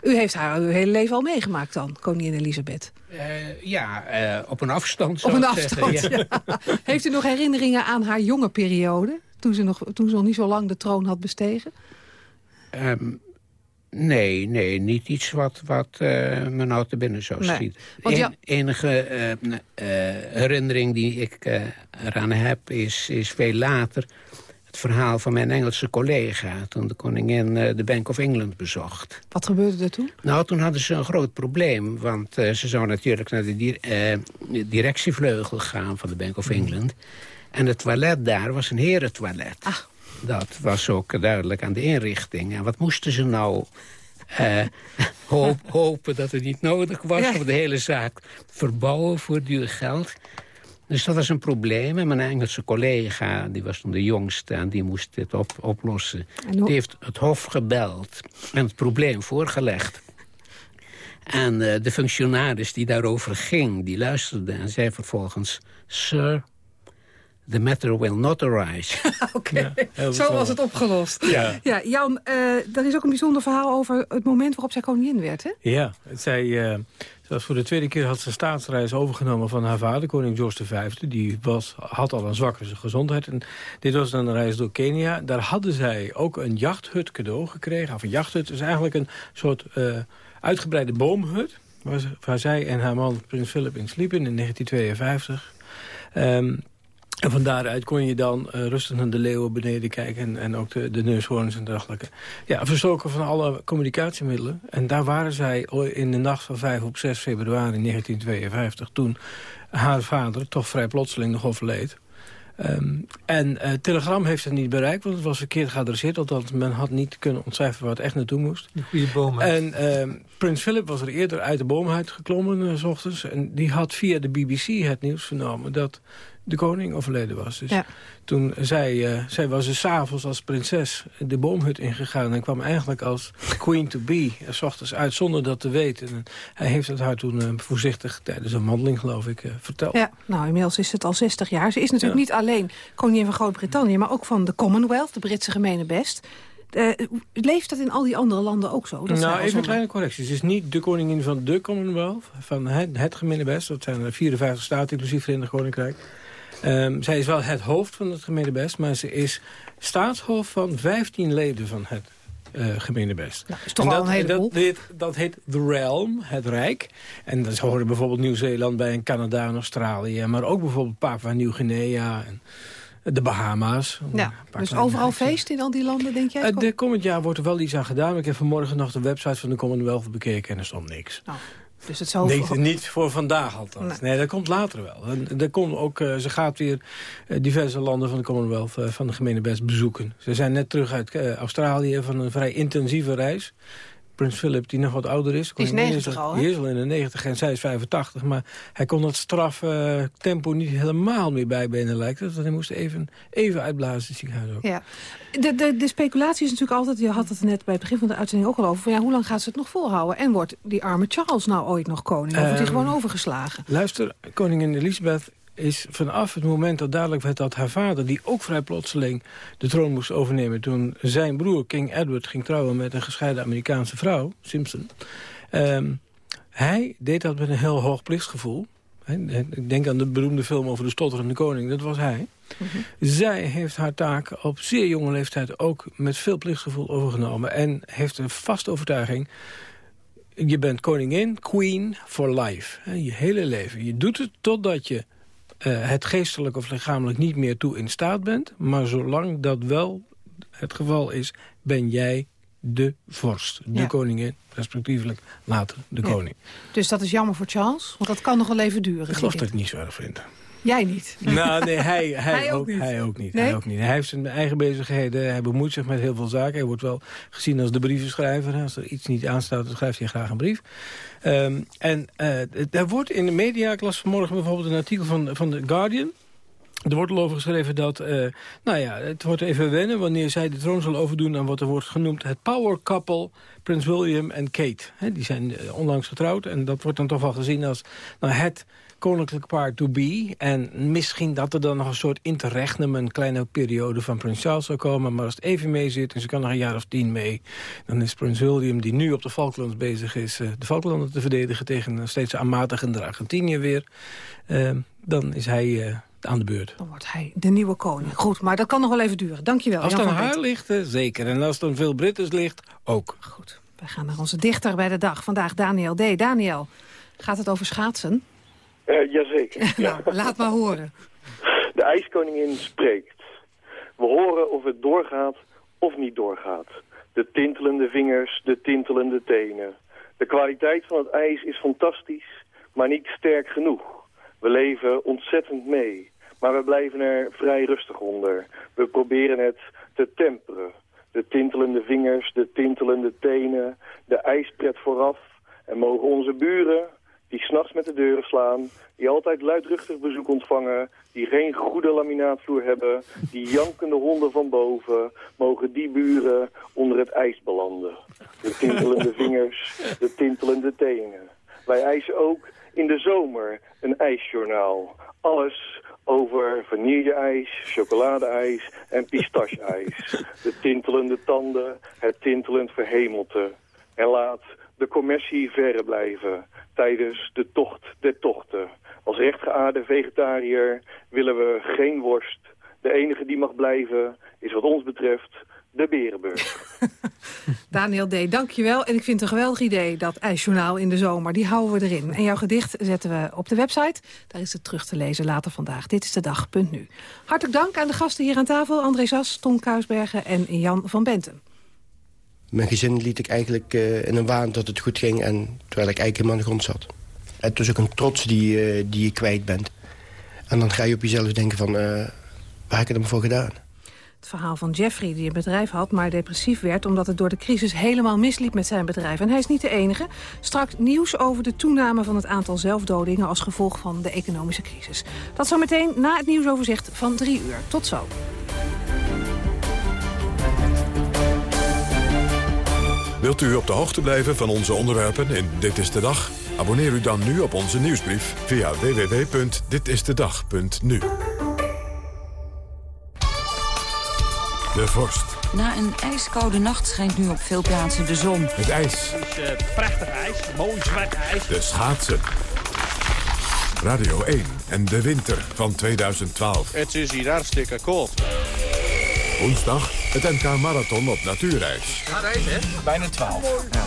S12: U heeft haar uw hele leven al meegemaakt dan, koningin Elisabeth.
S15: Eh, ja, eh, op een afstand
S12: Op een
S15: ik
S12: afstand,
S15: zeggen, ja.
S12: ja. Heeft u nog herinneringen aan haar jonge periode? Toen ze, nog, toen ze nog niet zo lang de troon had bestegen?
S15: Ehm, nee, nee, niet iets wat, wat eh, me nou te binnen zou
S12: Nee.
S15: schieten.
S12: Ja-
S15: enige eh, eh, herinnering die ik eh, eraan heb is, is veel later... het verhaal van mijn Engelse collega... toen de koningin eh, de Bank of England bezocht.
S12: Wat gebeurde er toen?
S15: Nou, toen hadden ze een groot probleem. Want eh, ze zou natuurlijk naar de eh, directievleugel gaan van de Bank of England. En het toilet daar was een herentoilet. Dat was ook duidelijk aan de inrichting. En wat moesten ze nou hoop- hopen dat het niet nodig was... Om de hele zaak verbouwen voor duur geld... Dus dat was een probleem. En mijn Engelse collega, die was toen de jongste... en die moest dit op, oplossen. Die heeft het Hof gebeld en het probleem voorgelegd. En eh, de functionaris die daarover ging, die luisterde en zei vervolgens... Sir, the matter will not arise.
S12: Oké, zo was het opgelost.
S15: Ja.
S12: Ja, Jan, eh er is ook een bijzonder verhaal over het moment waarop zij koningin werd, hè?
S16: Ja, het zij, eh, zelfs voor de tweede keer had ze staatsreis overgenomen van haar vader, koning George V. Die was, had al een zwakke gezondheid. En dit was dan een reis door Kenia. Daar hadden zij ook een jachthut cadeau gekregen. Of een jachthut is eigenlijk een soort eh, uitgebreide boomhut. Waar, ze- waar zij en haar man, prins Philip, in sliepen in 1952. Ehm, en van daaruit kon je dan eh, rustig naar de leeuwen beneden kijken... en, en ook de, de neushoorns en dergelijke. Ja, verstoken van alle communicatiemiddelen. En daar waren zij in de nacht van 5 op 6 februari 1952... toen haar vader toch vrij plotseling nog overleed. Ehm, en eh Telegram heeft het niet bereikt, want het was verkeerd geadresseerd. Althans, men had niet kunnen ontcijferen waar het echt naartoe moest.
S14: Een goede boom.
S16: En ehm, prins Philip was er eerder uit de boom uitgeklommen, eh, s ochtends. En die had via de BBC het nieuws vernomen dat de koning overleden was. Dus
S12: Ja.
S16: toen zij, eh, zij was dus s'avonds als prinses de boomhut ingegaan... en kwam eigenlijk als queen to be eh, s ochtends uit zonder dat te weten. En hij heeft het haar toen eh, voorzichtig tijdens een wandeling, geloof ik, verteld.
S12: Ja, nou, inmiddels is het al 60 jaar. Ze is natuurlijk niet alleen koningin van Groot-Brittannië... maar ook van de Commonwealth, de Britse gemene best. Leeft dat in al die andere landen ook zo? Dat
S16: nou, even een kleine correctie. Ze is niet de koningin van de Commonwealth, van het, het gemene best. Dat zijn er 54 staten, inclusief Verenigd Koninkrijk. Ehm, zij is wel het hoofd van het gemene best, maar ze is staatshoofd van 15 leden van het eh gemene best.
S12: is toch
S16: En
S12: al
S16: dat,
S12: een heleboel.
S16: Dat, heet, dat heet The Realm, het Rijk. En dan horen bijvoorbeeld Nieuw-Zeeland bij en Canada en Australië. Maar ook bijvoorbeeld Papua Nieuw-Guinea en de Bahama's.
S12: Ja, dus overal feest in al die landen, denk jij?
S16: Eh, de komend jaar wordt er wel iets aan gedaan. Ik heb vanmorgen nog de website van de Commonwealth bekeken en er stond niks.
S12: Dus het zou...
S16: Nee, niet voor vandaag althans. Nee, dat komt later wel. En er komt ook, eh, ze gaat weer eh, diverse landen van de Commonwealth eh, van de gemene best bezoeken. Ze zijn net terug uit Australië van een vrij intensieve reis. Prins Philip, die nog wat ouder is.
S12: Die is
S16: koningin
S12: 90 al, hè?
S16: Die is al in de 90 en zij is 85. Maar hij kon dat straffe tempo niet helemaal meer bijbenen lijkt het. Want hij moest even, even uitblazen in het ziekenhuis ook.
S12: Ja. De, de, de speculatie is natuurlijk altijd, je had het net bij het begin van de uitzending ook al over... Van, ja, hoe lang gaat ze het nog volhouden? En wordt die arme Charles nou ooit nog koning? Of wordt hij
S16: Ehm,
S12: gewoon overgeslagen?
S16: Luister, koningin Elisabeth is vanaf het moment dat duidelijk werd dat haar vader... die ook vrij plotseling de troon moest overnemen... toen zijn broer King Edward ging trouwen met een gescheiden Amerikaanse vrouw, Simpson... Ehm, hij deed dat met een heel hoog plichtsgevoel. Ik denk aan de beroemde film over de stotterende koning, dat was hij. Zij heeft haar taak op zeer jonge leeftijd ook met veel plichtsgevoel overgenomen... en heeft een vaste overtuiging je bent koningin, queen for life. Je hele leven. Je doet het totdat je eh, het geestelijk of lichamelijk niet meer toe in staat bent. Maar zolang dat wel het geval is, ben jij de vorst. De
S12: Ja.
S16: koningin, respectievelijk later de
S12: Ja.
S16: koning.
S12: Dus dat is jammer voor Charles, want dat kan nog wel even duren.
S16: Ik geloof dat ik niet zo erg vind.
S12: Jij niet.
S16: Nou, nee, hij, hij,
S12: Hij ook
S16: ook,
S12: niet.
S16: hij ook niet.
S12: Nee?
S16: Hij ook niet. Hij heeft zijn eigen bezigheden. Hij bemoeit zich met heel veel zaken. Hij wordt wel gezien als de brievenschrijver. Als er iets niet aanstaat, dan schrijft hij graag een brief. Ehm, en eh, er wordt in de media, ik las vanmorgen bijvoorbeeld een artikel van, van The Guardian... Er wordt al over geschreven dat, eh, nou ja, het wordt even wennen... wanneer zij de troon zal overdoen aan wat er wordt genoemd... het power couple, Prins William en Kate. Die zijn eh, onlangs getrouwd en dat wordt dan toch wel gezien als nou, het koninklijk paar to be. En misschien dat er dan nog een soort interregnum... een kleine periode van Prins Charles zou komen. Maar als het even mee zit en ze kan nog een jaar of tien mee... dan is Prins William, die nu op de Falklands bezig is... eh, de Falklanden te verdedigen tegen een steeds aanmatigende Argentinië weer... eh, dan is hij... eh, aan de beurt.
S12: Dan wordt hij de nieuwe koning. Goed, maar dat kan nog wel even duren. Dankjewel,
S16: Als het aan haar ligt, zeker. En als het aan veel Britten ligt, ook.
S12: Goed. We gaan naar onze dichter bij de dag. Vandaag Daniel D. Daniel, gaat het over schaatsen?
S30: Eh, jazeker.
S12: nou, laat maar horen.
S30: De ijskoningin spreekt. We horen of het doorgaat of niet doorgaat. De tintelende vingers, de tintelende tenen. De kwaliteit van het ijs is fantastisch, maar niet sterk genoeg. We leven ontzettend mee, maar we blijven er vrij rustig onder. We proberen het te temperen. De tintelende vingers, de tintelende tenen, de ijspret vooraf. En mogen onze buren, die s'nachts met de deuren slaan, die altijd luidruchtig bezoek ontvangen, die geen goede laminaatvloer hebben, die jankende honden van boven, mogen die buren onder het ijs belanden. De tintelende vingers, de tintelende tenen. Wij eisen ook in de zomer een ijsjournaal. Alles over vanilleijs, chocoladeijs en pistacheijs. De tintelende tanden, het tintelend verhemelte. En laat de commercie verre blijven tijdens de tocht der tochten. Als rechtgeaarde vegetariër willen we geen worst. De enige die mag blijven is wat ons betreft de Berenburg.
S12: Daniel D., dankjewel. En ik vind het een geweldig idee, dat ijsjournaal in de zomer. Die houden we erin. En jouw gedicht zetten we op de website. Daar is het terug te lezen later vandaag. Dit is de dag, punt nu. Hartelijk dank aan de gasten hier aan tafel. André Sas, Tom Kuisbergen en Jan van Benten.
S31: Mijn gezin liet ik eigenlijk eh, in een waan dat het goed ging... En, terwijl ik eigenlijk helemaal aan de grond zat. Het is ook een trots die, eh, die je kwijt bent. En dan ga je op jezelf denken van... eh, waar heb ik het hem voor gedaan?
S12: Het verhaal van Jeffrey, die een bedrijf had, maar depressief werd... omdat het door de crisis helemaal misliep met zijn bedrijf. En hij is niet de enige. Straks nieuws over de toename van het aantal zelfdodingen... als gevolg van de economische crisis. Dat zometeen na het nieuwsoverzicht van drie uur. Tot zo.
S32: Wilt u op de hoogte blijven van onze onderwerpen in Dit is de Dag? Abonneer u dan nu op onze nieuwsbrief via www.ditistedag.nu. De vorst.
S33: Na een ijskoude nacht schijnt nu op veel plaatsen de zon.
S32: Het ijs.
S24: Het is eh, prachtig ijs, mooi zwart ijs.
S32: De schaatsen. Radio 1 en de winter van 2012.
S29: Het is hier hartstikke koud.
S32: Woensdag het NK Marathon op natuurreis.
S29: Gaat ijs, hè? Bijna 12. Ja.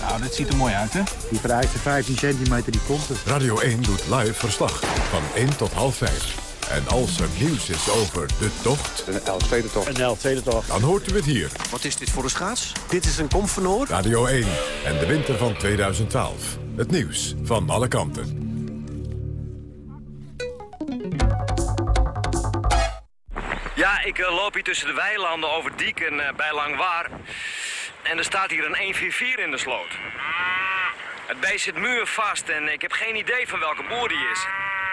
S29: Nou, dit ziet er mooi uit, hè?
S34: Die vereiste 15 centimeter, die komt er.
S32: Radio 1 doet live verslag van 1 tot half 5. En als er nieuws is over de tocht...
S34: Een L-tweede tocht. Een L-tweede tocht.
S32: Dan hoort u het hier.
S29: Wat is dit voor een schaats?
S34: Dit is een komfenoor.
S32: Radio 1 en de winter van 2012. Het nieuws van alle kanten.
S35: Ja, ik eh, loop hier tussen de weilanden over Dieken eh, bij Langwaar. En er staat hier een 144 in de sloot. Het beest zit muurvast en ik heb geen idee van welke boer die is.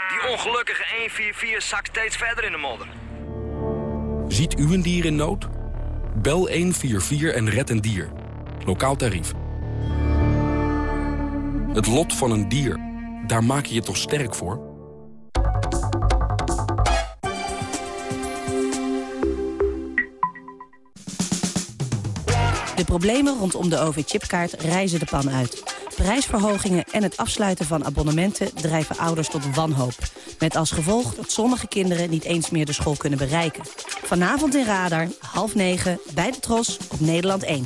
S35: Die ongelukkige 144 zakt steeds verder in de modder.
S36: Ziet u een dier in nood? Bel 144 en red een dier. Lokaal tarief. Het lot van een dier, daar maak je je toch sterk voor?
S37: De problemen rondom de OV-chipkaart reizen de pan uit. Prijsverhogingen en het afsluiten van abonnementen drijven ouders tot wanhoop. Met als gevolg dat sommige kinderen niet eens meer de school kunnen bereiken. Vanavond in Radar, half negen, bij de Tros, op Nederland 1.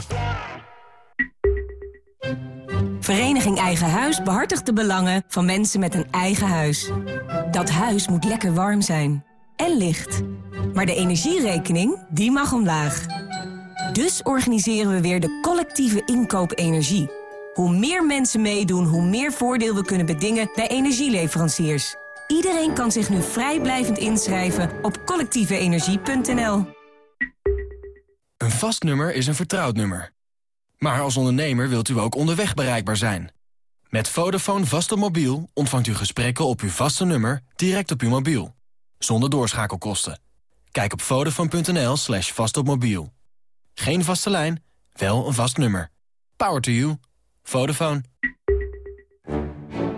S38: Vereniging Eigen Huis behartigt de belangen van mensen met een eigen huis. Dat huis moet lekker warm zijn. En licht. Maar de energierekening, die mag omlaag. Dus organiseren we weer de collectieve inkoop energie. Hoe meer mensen meedoen, hoe meer voordeel we kunnen bedingen bij energieleveranciers. Iedereen kan zich nu vrijblijvend inschrijven op collectieveenergie.nl.
S36: Een vast nummer is een vertrouwd nummer. Maar als ondernemer wilt u ook onderweg bereikbaar zijn. Met Vodafone vast op mobiel ontvangt u gesprekken op uw vaste nummer direct op uw mobiel. Zonder doorschakelkosten. Kijk op vodafone.nl slash vastopmobiel. Geen vaste lijn, wel een vast nummer. Power to you. Vodafone.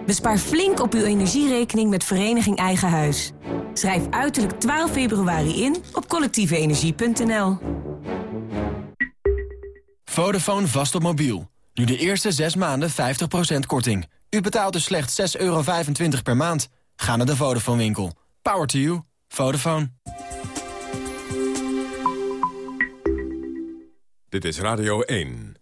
S38: Bespaar flink op uw energierekening met Vereniging Eigen Huis. Schrijf uiterlijk 12 februari in op collectieveenergie.nl.
S36: Vodafone vast op mobiel. Nu de eerste 6 maanden 50% korting. U betaalt dus slechts 6,25 euro per maand. Ga naar de Vodafone winkel. Power to you. Vodafone.
S32: Dit is Radio 1.